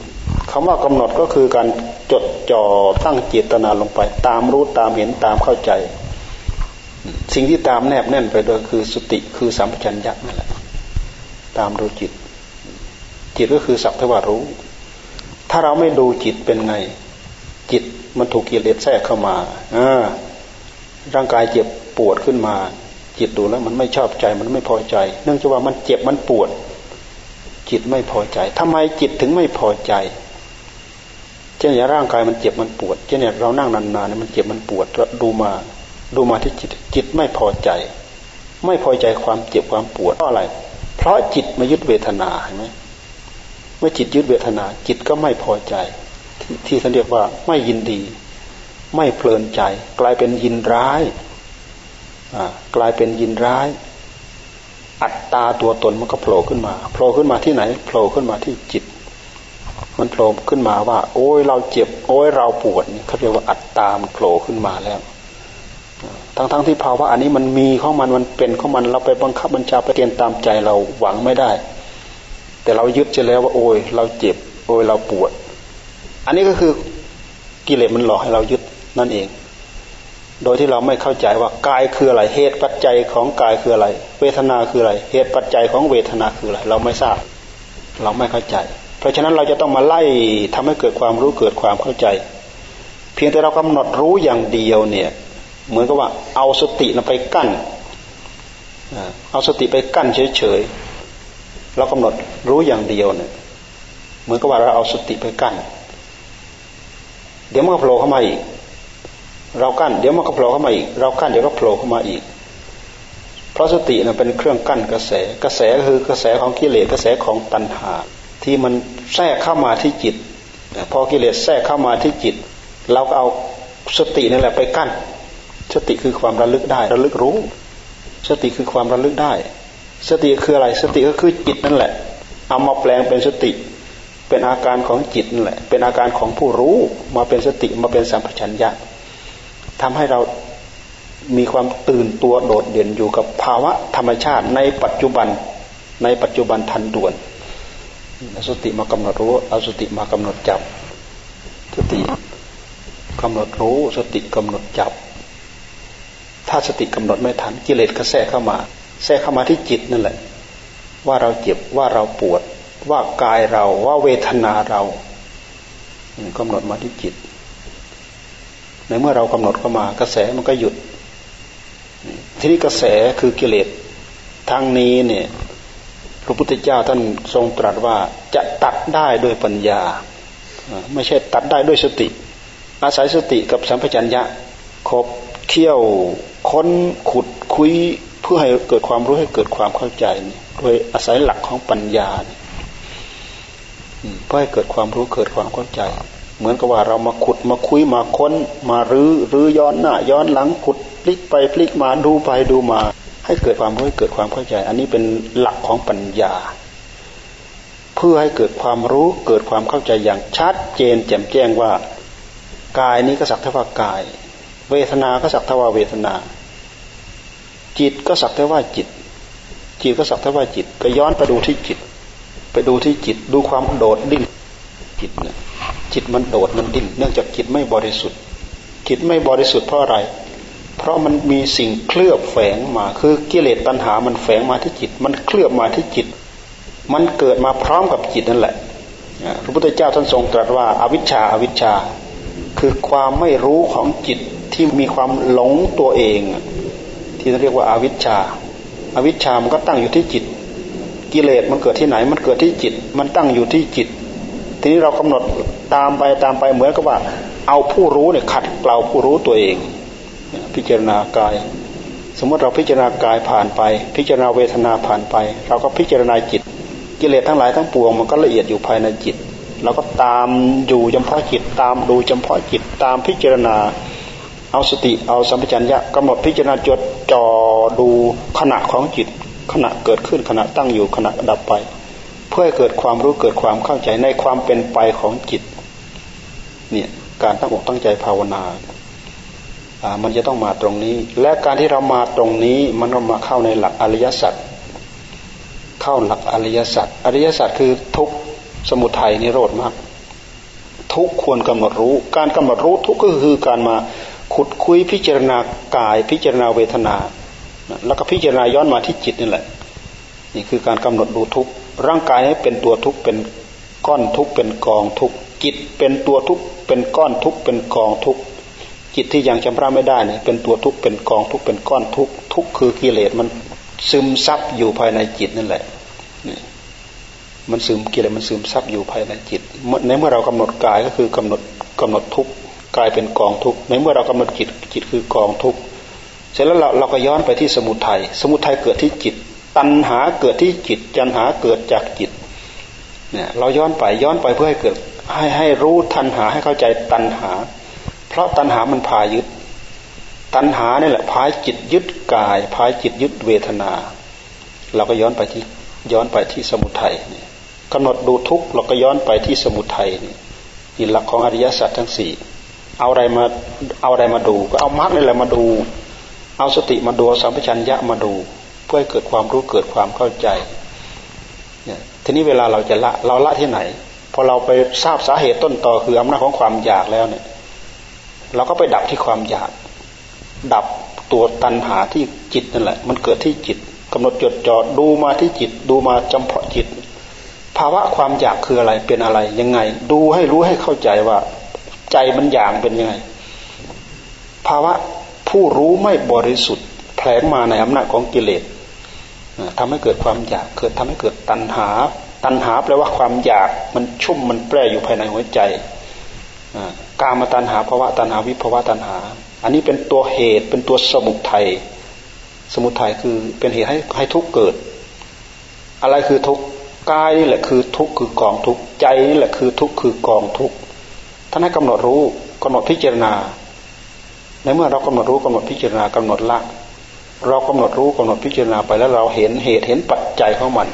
[SPEAKER 1] คำว่ากำหนดก็คือการจดจ่อตั้งจิตนาลงไป ตามรู้ตามเห็นตามเข้าใจ สิ่งที่ตามแนบแน่นไปโดยคือสติคือสัมปชัญญะนั่นแหละตามดูจิต จิตก็คือสักทวารู้ ถ้าเราไม่ดูจิตเป็นไง จิตมันถูกกิเลสแทรกเข้ามาอ่าร่างกายเจ็บปวดขึ้นมา จิตดูแล้วมันไม่ชอบใจมันไม่พอใจ เนื่องจากว่ามันเจ็บมันปวด จิตไม่พอใจทำไมจิตถึงไม่พอใจ ช่นอย่างร่างกายมันเจ็บมันปวด เช่นอย่างเรานั่งนานๆเนี่ยมันเจ็บมันปวดดูมา ดูมาที่จิตจิตไม่พอใจ ไม่พอใจความเจ็บความปวดเพราะอะไร เพราะจิตมายึดเวทนาเห็นไหมเมื่อจิตยึดเวทนา จิตก็ไม่พอใจ ที่ท่านเรียกว่าไม่ยินดี ไม่เพลินใจ กลายเป็นยินร้ายกลายเป็นยินร้าย อัตตาตัวตนมันก็โผล่ขึ้นมาโผล่ขึ้นมาที่ไหนโผล่ขึ้นมาที่จิต มันโผล่ขึ้นมาว่า โอ้ยเราเจ็บ โอ้ยเราปวดเขาเรียกว่าอัตตามันโผล่ขึ้นมาแล้ว ทั้งๆทที่ภาวะอันนี้มันมีของมันมันเป็นของมันเราไปบังคับบัญชาไปเกณฑ์ตามใจเราหวังไม่ได้ แต่เรายึดจะแล้วว่า โอ้ย เราเจ็บ โอ้ยเราปวด อันนี้ก็คือกิเลสมันหลอกให้เรายึดนั่นเอง โดยที่เราไม่เข้าใจว่ากายคืออะไรเหตุปัจจัยของกายคืออะไร เวทนาคืออะไร เหตุปัจจัยของเวทนาคืออะไร เราไม่ทราบ เราไม่เข้าใจ ราะฉะนั้นเราจะต้องมาไล่ทำให้เกิดความรู้เกิดความเข้าใจ เพียงแต่เรากำหนดรู้อย่างเดียวเนี่ยเหมือนกับว่าเอาสติไปกั้นเอาสติไปกั้นเฉยๆเรากำหนดรู้อย่างเดียวเนี่ยเหมือนกับว่าเราเอาสติไปกั้น เดี๋ยวมันก็โผล่เข้ามาอีก เรากั้นเดี๋ยวมันก็โผล่เข้ามาอีก เรากั้นเดี๋ยวก็โผล่เข้ามาอีก เพราะสตินะเป็นเครื่องกั้นกระแส กระแสก็คือกระแสของกิเลสกระแสของตัณหา ที่มันแทรกเข้ามาที่จิต พอกิเลสแทรกเข้ามาที่จิต เราก็เอาสตินั่นแหละไปกั้น สติคือความระลึกได้ ระลึกรู้ สติคือความระลึกได้ สติคืออะไร สติก็คือจิตนั่นแหละ เอามาแปลงเป็นสติ เป็นอาการของจิตนั่นแหละ เป็นอาการของผู้รู้ มาเป็นสติ มาเป็นสัมปชัญญะทำให้เรามีความตื่นตัวโดดเด่นอยู่กับภาวะธรรมชาติในปัจจุบัน ในปัจจุบันทันด่วน สติมากำหนดรู้เอาสติมากำหนดจับ สติกำหนดรู้สติกำหนดจับ ถ้าสติกำหนดไม่ทันกิเลสก็แทรกเข้ามา แทรกเข้ามาที่จิตนั่นแหละ ว่าเราเจ็บว่าเราปวด ว่ากายเราว่าเวทนาเรากำหนดมาที่จิต ในเมื่อเรากำหนดเข้ามากระแสมันก็หยุด ทีนี้กระแสคือกิเลสทั้งนี้เนี่ย พระพุทธเจ้าท่านทรงตรัสว่าจะตัดได้ด้วยปัญญา ไม่ใช่ตัดได้ด้วยสติ อาศัยสติกับสัมปชัญญะคบเคี่ยวค้นขุดคุยเพื่อให้เกิดความรู้ให้เกิดความเข้าใจโดยอาศัยหลักของปัญญาเพื่อให้เกิดความรู้เกิดความเข้าใจ เหมือนกับว่าเรามาขุดมาคุยมาค้น มารื้อรื้อย้อนหน้าย้อนหลังขุดพลิกไปพลิกมาดูไปดูมา ให้เกิดความรู้ให้เกิดความเข้าใจ อันนี้เป็นหลักของปัญญา เพื่อให้เกิดความรู้เกิดความเข้าใจอย่างชัดเจน แจ่มแจ้งว่ากายนี้ก็สักเทว่ากาย เวทนา ก็สักเทว่าเวทนา จิตก็สักเทว่าจิต จิตก็สักเทว่าจิต ก็ย้อนไปดูที่จิต ไปดูที่จิต ดูความโดดดิ้นจิตเนี่ยจิตมันโดดมันดิ้นเนื่องจากจิตไม่บริสุทธิ์จิตไม่บริสุทธิ์เพราะอะไร เพราะมันมีสิ่งเคลือบแฝงมา คือกิเลสตัณหามันแฝงมาที่จิต มันเคลือบมาที่จิต มันเกิดมาพร้อมกับจิตนั่นแหละ พระพุทธเจ้าท่านทรงตรัสว่าอาวิชชาอาวิชชา คือความไม่รู้ของจิตที่มีความหลงตัวเอง ที่เรียกว่าอาวิชชาอาวิชชามันก็ตั้งอยู่ที่จิต กิเลสมันเกิดที่ไหน มันเกิดที่จิต มันตั้งอยู่ที่จิต ทีนี้เรากำหนดตามไปตามไปเหมือนกับว่า เอาผู้รู้เนี่ยขัดเกลาผู้รู้ตัวเอง พิจารณากาย สมมติเราพิจารณากายผ่านไป พิจารณาเวทนาผ่านไป เราก็พิจารณาจิต กิเลสทั้งหลายทั้งปวงมันก็ละเอียดอยู่ภายในจิตเราก็ตามอยู่เฉพาะจิต ตามดูเฉพาะจิตตามพิจารณาเอาสติเอาสัมปชัญญะกำหนดพิจารณาจดจ่อดูขณะของจิต ขณะเกิดขึ้นขณะตั้งอยู่ขณะดับไป เพื่อให้เกิดความรู้เกิดความเข้าใจในความเป็นไปของจิตเนี่ยการตั้งอกตั้งใจภาวนา มันจะต้องมาตรงนี้ และการที่เรามาตรงนี้มันก็มาเข้าในหลักอริยสัจเข้าหลักอริยสัจอริยสัจคือทุกสมุทัยนิโรธมาก ทุกควรกำหนดรู้ การกำหนดรู้ทุกก็คือการมาขุดคุยพิจารณากายพิจารณาเวทนา แล้วก็พิจารณาย้อนมาที่จิตนี่แหละ นี่คือการกำหนดดูทุกร่างกายให้เป็นตัวทุกเป็นก้อนทุกเป็นกองทุกจิตเป็นตัวทุกเป็นก้อนทุกเป็นกองทุก จิตที่ยังชำระไม่ได้เนี่ยเป็นตัวทุกข์เป็นกองทุกข์เป็นก้อนทุกข์ทุกข์คือกิเลสมันซึมซับอยู่ภายในจิตนั่นแหละนี่มันซึมกิเลสมันซึมซับอยู่ภายในจิต ในเมื่อเรากำหนดกายก็คือกำหนดกำหนดทุกข์กายเป็นกองทุกข์ในเมื่อเรากำหนดจิตจิตคือกองทุกข์เสร็จแล้วเราเราก็ย้อนไปที่สมุทัยสมุทัยเกิดที่จิต ตัณหาเกิดที่จิตจันหาเกิดจากจิตเนี่ยเราย้อนไปย้อนไปเพื่อให้เกิดให้ให้รู้ทันหาให้เข้าใจตัณหา เพราะตัณหามันพายึด ตัณหานี่แหละพายจิตยึดกาย พายจิตยึดเวทนา เราก็ย้อนไปที่ย้อนไปที่สมุทัยนี่กำหนดดูทุกเราก็ย้อนไปที่สมุทัยนี่นี่หลักของอริยสัจทั้งสี่เอาอะไรมาเอาอะไรมาดูก็เอามรรคนี่แหละมาดู เอาสติมาดูสัมปชัญญะมาดู เพื่อให้เกิดความรู้เกิดความเข้าใจเนี่ยทีนี้เวลาเราจะละเราละที่ไหนพอเราไปทราบสาเหตุต้นตอคืออำนาจของความอยากแล้วเนี่ย เราก็ไปดับที่ความอยาก ดับตัวตัณหาที่จิตนั่นแหละ มันเกิดที่จิตกำหนดจดจ่อดูมาที่จิต ดูมาจำเพาะจิต ภาวะความอยากคืออะไรเป็นอะไรยังไง ดูให้รู้ให้เข้าใจว่า ใจมันอยากเป็นยังไง ภาวะผู้รู้ไม่บริสุทธิ์แผลงมาในอำนาจของกิเลสทำให้เกิดความอยากเกิดทำให้เกิดตัณหา ตัณหาแปลว่าความอยากมันชุ่มมันแปรอยู่ภายในหัวใจ กามตัณหาภาวะตัณหาวิภาวะตัณหา อันนี้เป็นตัวเหตุเป็นตัวสมุทัยสมุทัยคือเป็นเหตุให้ให้ทุกเกิด อะไรคือทุกกายนี่แหละคือทุกคือกองทุกใจนี่แหละคือทุกคือกองทุกท่านให้กำหนดรู้กำหนดพิจารณาในเมื่อเรากำหนดรู้กำหนดพิจารณากำหนดละเรากำหนดรู้กำหนดพิจารณาไปแล้วเราเห็นเหตุเห็นปัจจัยของมัน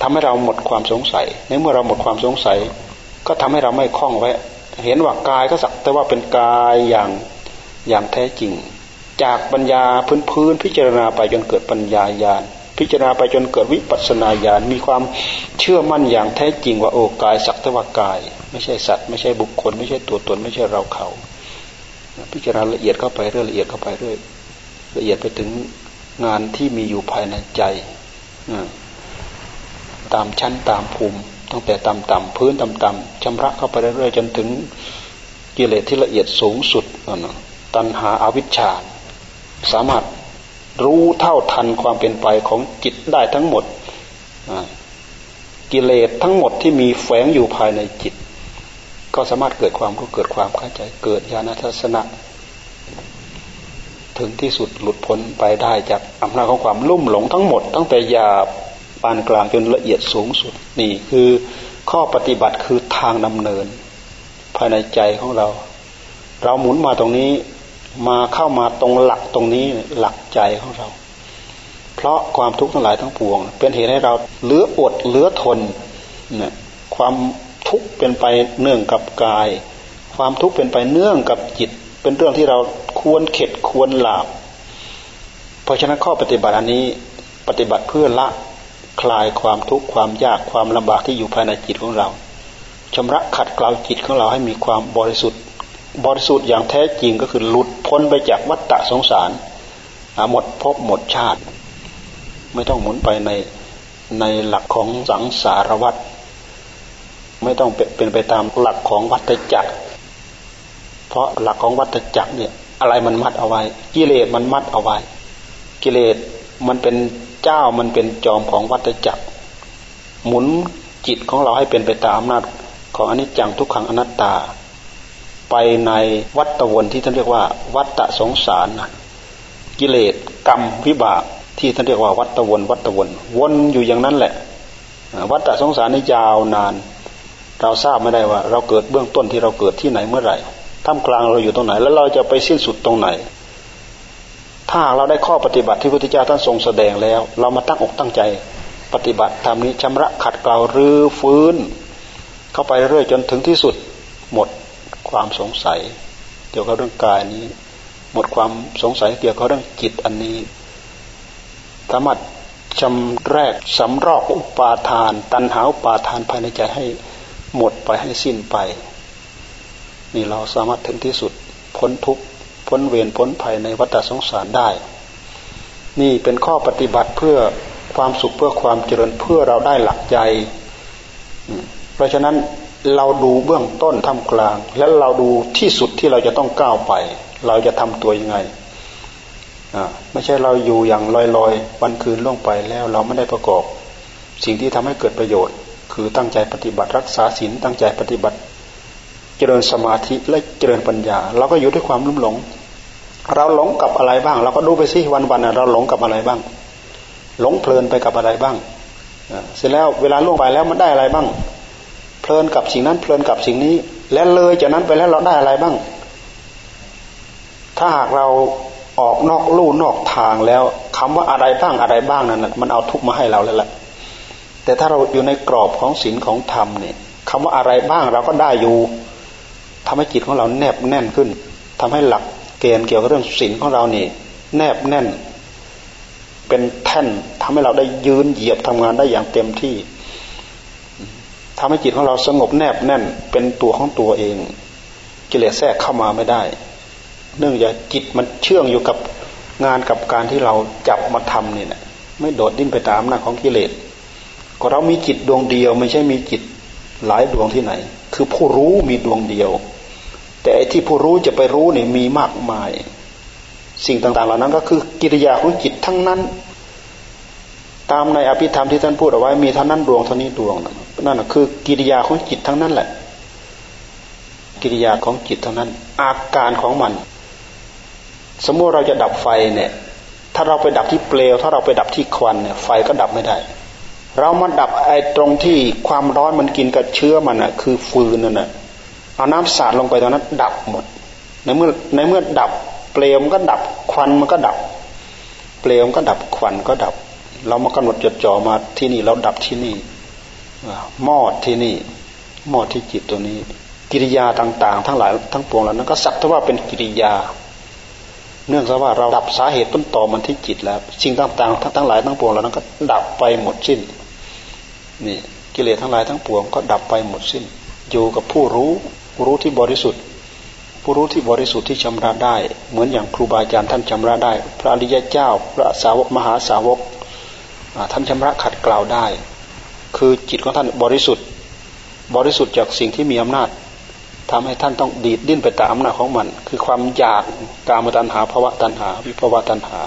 [SPEAKER 1] ทำให้เราหมดความสงสัย ในเมื่อเราหมดความสงสัย ก็ทำให้เราไม่คล้องไว้ เห็นว่ากายก็สักแต่ว่าเป็นกายอย่างอย่างแท้จริง จากปัญญาพื้นพื้นพิจารณาไปจนเกิดปัญญาญาณพิจารณาไปจนเกิดวิปัสนาญาณมีความเชื่อมั่นอย่างแท้จริงว่าโอ้กายสักแต่ว่ากาย ไม่ใช่สัตว์ไม่ใช่บุคคล ไม่ใช่ตัวตนไม่ใช่เราเขา พิจารณาละเอียดเข้าไปเรื่อยละเอียดเข้าไปเรื่อยละเอียดไปถึงงานที่มีอยู่ภายในใจตามชั้นตามภูมิ ตั้งแต่ต่ำๆพื้นต่ำๆชำระเข้าไปเรื่อยๆจนถึงกิเลสที่ละเอียดสูงสุดตัณหาอาวิชชา สามารถรู้เท่าทันความเป็นไปของจิตได้ทั้งหมดกิเลสทั้งหมดที่มีแฝงอยู่ภายในจิต ก็สามารถเกิดความรู้เกิดความเข้าใจเกิดญาณทัศนะ ถึงที่สุดหลุดพ้นไปได้จากอำนาจของความลุ่มหลงทั้งหมด ตั้งแต่หยาบ ปานกลางจนละเอียดสูงสุด นี่คือข้อปฏิบัติคือทางดำเนิน ภายในใจของเรา เราหมุนมาตรงนี้มาเข้ามาตรงหลักตรงนี้หลักใจของเรา เพราะความทุกข์ทั้งหลายทั้งปวง เป็นเหตุให้เราเลืออดเลือทนเนี่ยความทุกข์เป็นไปเนื่องกับกาย ความทุกข์เป็นไปเนื่องกับจิต เป็นเรื่องที่เราควรเข็ดควรหลาบ เพราะฉะนั้นข้อปฏิบัติอันนี้ปฏิบัติเพื่อละ คลายความทุกข์ความยากความลำบากที่อยู่ภายในจิตของเราชำระขัดเกลาจิตของเราให้มีความบริสุทธิ์ บริสุทธิ์อย่างแท้จริงก็คือหลุดพ้นไปจากวัฏฏะสงสารหมดภพหมดชาติ ไม่ต้องหมุนไปในในหลักของสังสารวัฏไม่ต้องเป็นไปตามหลักของวัฏจักร เพราะหลักของวัฏจักรเนี่ย อะไรมันมัดเอาไว้ กิเลสมันมัดเอาไว้ กิเลสมันเป็น เจ้ามันเป็นจอมของวัฏจักร หมุนจิตของเราให้เป็นไปตามอำนาจของอนิจจังทุกขังอนัตตา ไปในวัฏวนที่ท่านเรียกว่า วัฏสงสารนะกิเลสกรรมวิบากที่ท่านเรียกว่าวัฏวนวัฏวนวนอยู่อย่างนั้นแหละ วัฏสงสารนี่ยาวนาน เราทราบไม่ได้ว่า เราเกิดเบื้องต้นที่เราเกิดที่ไหนเมื่อไหร่ท่ามกลางเราอยู่ตรงไหน แล้วเราจะไปสิ้นสุดตรงไหน ถ้าเราได้ข้อปฏิบัติที่พระพุทธเจ้าท่านทรงแสดงแล้ว เรามาตั้งอกตั้งใจปฏิบัติธรรมนี้ชำระขัดเกลารื้อฟื้น เข้าไปเรื่อยจนถึงที่สุดหมดความสงสัย เกี่ยวกับเรื่องกายนี้ หมดความสงสัยเกี่ยวกับเรื่องจิตอันนี้สามารถจำแรกสำรอกอุปาทาน ตันหาอุปาทานภายในใจให้หมดไปให้สิ้นไป นี่เราสามารถถึงที่สุดพ้นทุกข์ พ้นเวรพ้นภัยในวัฏสงสารได้ นี่เป็นข้อปฏิบัติเพื่อความสุขเพื่อความเจริญเพื่อเราได้หลักใจ เพราะฉะนั้นเราดูเบื้องต้นทำกลาง แล้วเราดูที่สุดที่เราจะต้องก้าวไป เราจะทำตัวยังไงไม่ใช่เราอยู่อย่างลอยๆ วันคืนล่วงไปแล้วเราไม่ได้ประกอบ สิ่งที่ทำให้เกิดประโยชน์ คือตั้งใจปฏิบัติรักษาศีลตั้งใจปฏิบัติ เจริญสมาธิและเจริญปัญญา เราก็อยู่ด้วยความลุ่มหลง เราหลงกับอะไรบ้าง เราก็ดูไปสิวันๆเราหลงกับอะไรบ้าง หลงเพลินไปกับอะไรบ้างเสร็จแล้วเวลาล่วงไปแล้วมันได้อะไรบ้าง เพลินกับสิ่งนั้นเพลินกับสิ่งนี้ และเลยจากนั้นไปแล้วเราได้อะไรบ้าง ถ้าหากเราออกนอกลู่นอกทางแล้วคำว่าอะไรบ้างอะไรบ้างนั้นมันเอาทุกมาให้เราแล้วแหละแต่ถ้าเราอยู่ในกรอบของศีลของธรรมเนี่ยคำว่าอะไรบ้างเราก็ได้อยู่ทำให้จิตของเราแนบแน่นขึ้นทำให้หลัก เกณฑ์เกี่ยวกับเรื่องศีลของเรานี่ แนบแน่น เป็นแท่นทำให้เราได้ยืนเหยียบทำงานได้อย่างเต็มที่ทำให้จิตของเราสงบแนบแน่น เป็นตัวของตัวเอง กิเลสแทรกเข้ามาไม่ได้ เนื่องจากจิตมันเชื่องอยู่กับงานกับการที่เราจับมาทำเนี่ยไม่โดดดิ้นไปตามหน้าของกิเลสก็เรามีจิตดวงเดียว ไม่ใช่มีจิตหลายดวงที่ไหน คือผู้รู้มีดวงเดียว แต่ไอ้ที่ผู้รู้จะไปรู้เนี่ยมีมากมาย สิ่งต่างๆ เหล่านั้นก็คือกิริยาของจิตทั้งนั้น ตามในอภิธรรมที่ท่านพูดเอาไว้มีเท่านั้นดวงเท่านี้ดวงนั่นคือกิริยาของจิตทั้งนั้นแหละ กิริยาของจิตเท่านั้น อาการของมัน สมมติเราจะดับไฟเนี่ย ถ้าเราไปดับที่เปลว ถ้าเราไปดับที่ควันเนี่ยไฟก็ดับไม่ได้เรามาดับไอ้ตรงที่ความร้อนมันกินกับเชื้อมันอะ คือฟืนนั่นน่ะ เอาน้ำสาดลงไปตอนนั้น ดับหมด ในเมื่อในเมื่อดับ เปลวมันก็ดับควันมันก็ดับ เปลวมันก็ดับควันก็ดับ เรามากำหนดจดจ่อมาที่นี่เราดับที่นี่มอดที่นี่มอดที่จิตตัวนี้ กิริยาต่าง ๆ ทั้งหลายทั้งปวงเหล่านั้นก็สักทว่าเป็นกิริยา เนื่องจากว่าเราดับสาเหตุต้นตอมันที่จิตแล้วสิ่งต่างๆทั้งหลายทั้งปวงเหล่านั้นก็ดับไปหมดสิ้นนี่กิเลสทั้งหลายทั้งปวงก็ดับไปหมดสิ้น อยู่กับผู้รู้ ผู้รู้ที่บริสุทธิ์ ผู้รู้ที่บริสุทธิ์ที่ชำระได้ เหมือนอย่างครูบาอาจารย์ท่านชำระได้ พระอริยเจ้า พระสาวกมหาสาวกท่านชำระขัดเกลาได้ คือจิตของท่านบริสุทธิ์ บริสุทธิ์จากสิ่งที่มีอำนาจทำให้ท่านต้องดีดดิ้นไปตามอำนาจของมัน คือความอยากกามตัณหาภาวะตัณหา วิภาวะตัณหา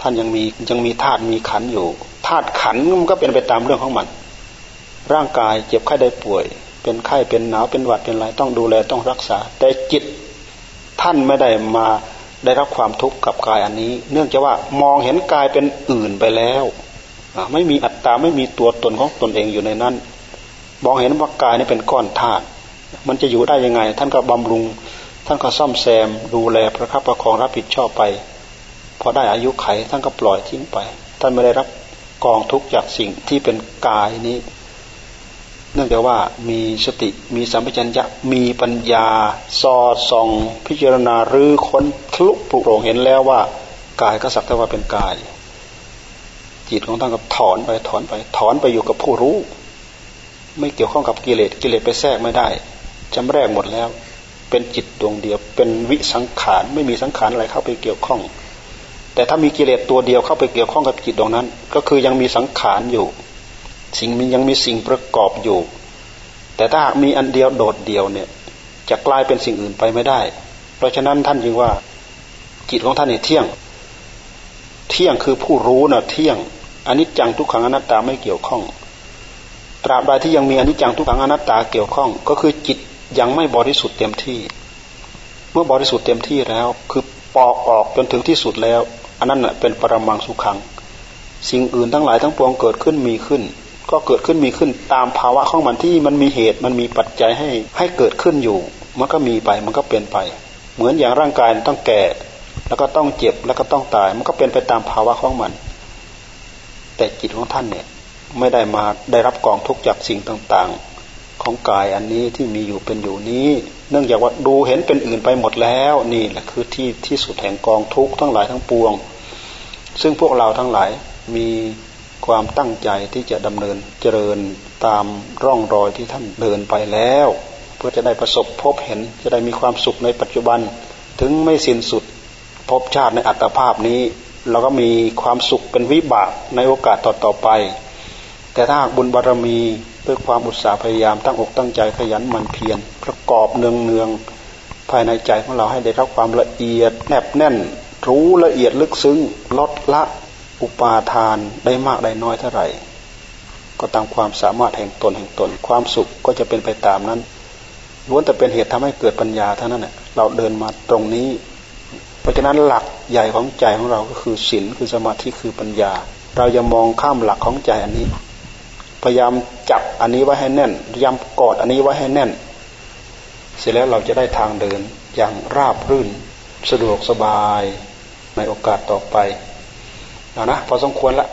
[SPEAKER 1] ท่านยังมียังมีธาตุมีขันอยู่ธาตุขันมันก็เป็นไปตามเรื่องของมัน ร่างกายเจ็บไข้ได้ป่วย เป็นไข้เป็นหนาวเป็นหวัดเป็นอะไรต้องดูแลต้องรักษา แต่จิตท่านไม่ได้มาได้รับความทุกข์กับกายอันนี้ เนื่องจากว่ามองเห็นกายเป็นอื่นไปแล้วไม่มีอัตตาไม่มีตัวตนของตนเองอยู่ในนั้น มองเห็นว่ากายนี่เป็นก้อนธาตุมันจะอยู่ได้ยังไง ท่านก็บำรุง ท่านก็ซ่อมแซม ดูแลประคับประคองรับผิดชอบไปพอได้อายุไขท่านก็ปล่อยทิ้งไป ท่านไม่ได้รับกองทุกข์จากสิ่งที่เป็นกายนี้ เนื่องจากว่ามีสติมีสัมปชัญญะมีปัญญาสอดส่องพิจารณาหรือค้นทะลุปลุกโรงเห็นแล้วว่ากายก็สักแต่ว่าเป็นกาย จิตของท่านก็ถอนไปถอนไปถอนไปอยู่กับผู้รู้ ไม่เกี่ยวข้องกับกิเลสกิเลสไปแทรกไม่ได้จำแรกหมดแล้ว เป็นจิตดวงเดียว เป็นวิสังขารไม่มีสังขารอะไรเข้าไปเกี่ยวข้อง แต่ถ้ามีกิเลสตัวเดียวเข้าไปเกี่ยวข้องกับจิตตรงนั้น ก็คือยังมีสังขารอยู่ สิ่งมียังมีสิ่งประกอบอยู่ แต่ถ้าหากมีอันเดียวโดดเดียวเนี่ย จะกลายเป็นสิ่งอื่นไปไม่ได้ เพราะฉะนั้นท่านจึงว่าจิตของท่านเนี่ยเที่ยง เที่ยงคือผู้รู้นะ่ะเที่ยงอันนี้จังทุกขังอนัตตาไม่เกี่ยวข้อง ตราบใดที่ยังมีอนิจจังทุกขังอนัตตาเกี่ยวข้อง ก็คือจิตยังไม่บริสุทธิ์เต็มที่ เมื่อบริสุทธิ์เต็มที่แล้ว คือปอกออกจนถึงที่สุดแล้ว อันนั้นเป็นปรมังสุขัง สิ่งอื่นทั้งหลายทั้งปวงเกิดขึ้นมีขึ้น ก็เกิดขึ้นมีขึ้นตามภาวะของมันที่มันมีเหตุมันมีปัจจัยให้ให้เกิดขึ้นอยู่ มันก็มีไปมันก็เป็นไป เหมือนอย่างร่างกายต้องแก่ แล้วก็ต้องเจ็บแล้วก็ต้องตาย มันก็เป็นไปตามภาวะของมัน แต่จิตของท่านเนี่ยไม่ได้มาได้รับกองทุกข์จากสิ่งต่างๆ ของกายอันนี้ที่มีอยู่เป็นอยู่นี้ เนื่องจากว่าดูเห็นเป็นอื่นไปหมดแล้วนี่แหละคือที่ที่สุดแห่งกองทุกข์ทั้งหลายทั้งปวง ซึ่งพวกเราทั้งหลายมี ความตั้งใจที่จะดำเนินเจริญตามร่องรอยที่ท่านเดินไปแล้ว เพื่อจะได้ประสบพบเห็นจะได้มีความสุขในปัจจุบัน ถึงไม่สิ้นสุดพบชาติในอัตภาพนี้ เราก็มีความสุขเป็นวิบากในโอกาสต่อๆไป แต่ถ้าหากบุญบารรมีด้วยความอุตสาห์พยายามตั้งอกตั้งใจขยันหมั่นเพียรประกอบเนืองเนืองภายในใจของเราให้ได้รับความละเอียดแนบแน่น รู้ละเอียดลึกซึ้งลดละ อุปาทานได้มากได้น้อยเท่าไหร่ ก็ตามความสามารถแห่งตนแห่งตน ความสุขก็จะเป็นไปตามนั้นล้วนแต่เป็นเหตุทำให้เกิดปัญญาเท่านั้นแหละเราเดินมาตรงนี้ เพราะฉะนั้นหลักใหญ่ของใจของเราก็คือศีลคือสมาธิคือปัญญา เราอย่ามองข้ามหลักของใจอันนี้ พยายามจับอันนี้ไว้ให้แน่นพยายามกอดอันนี้ไว้ให้แน่น เสร็จแล้วเราจะได้ทางเดินอย่างราบรื่น สะดวกสบายในโอกาสต่อไป เอานะพอสมควรละ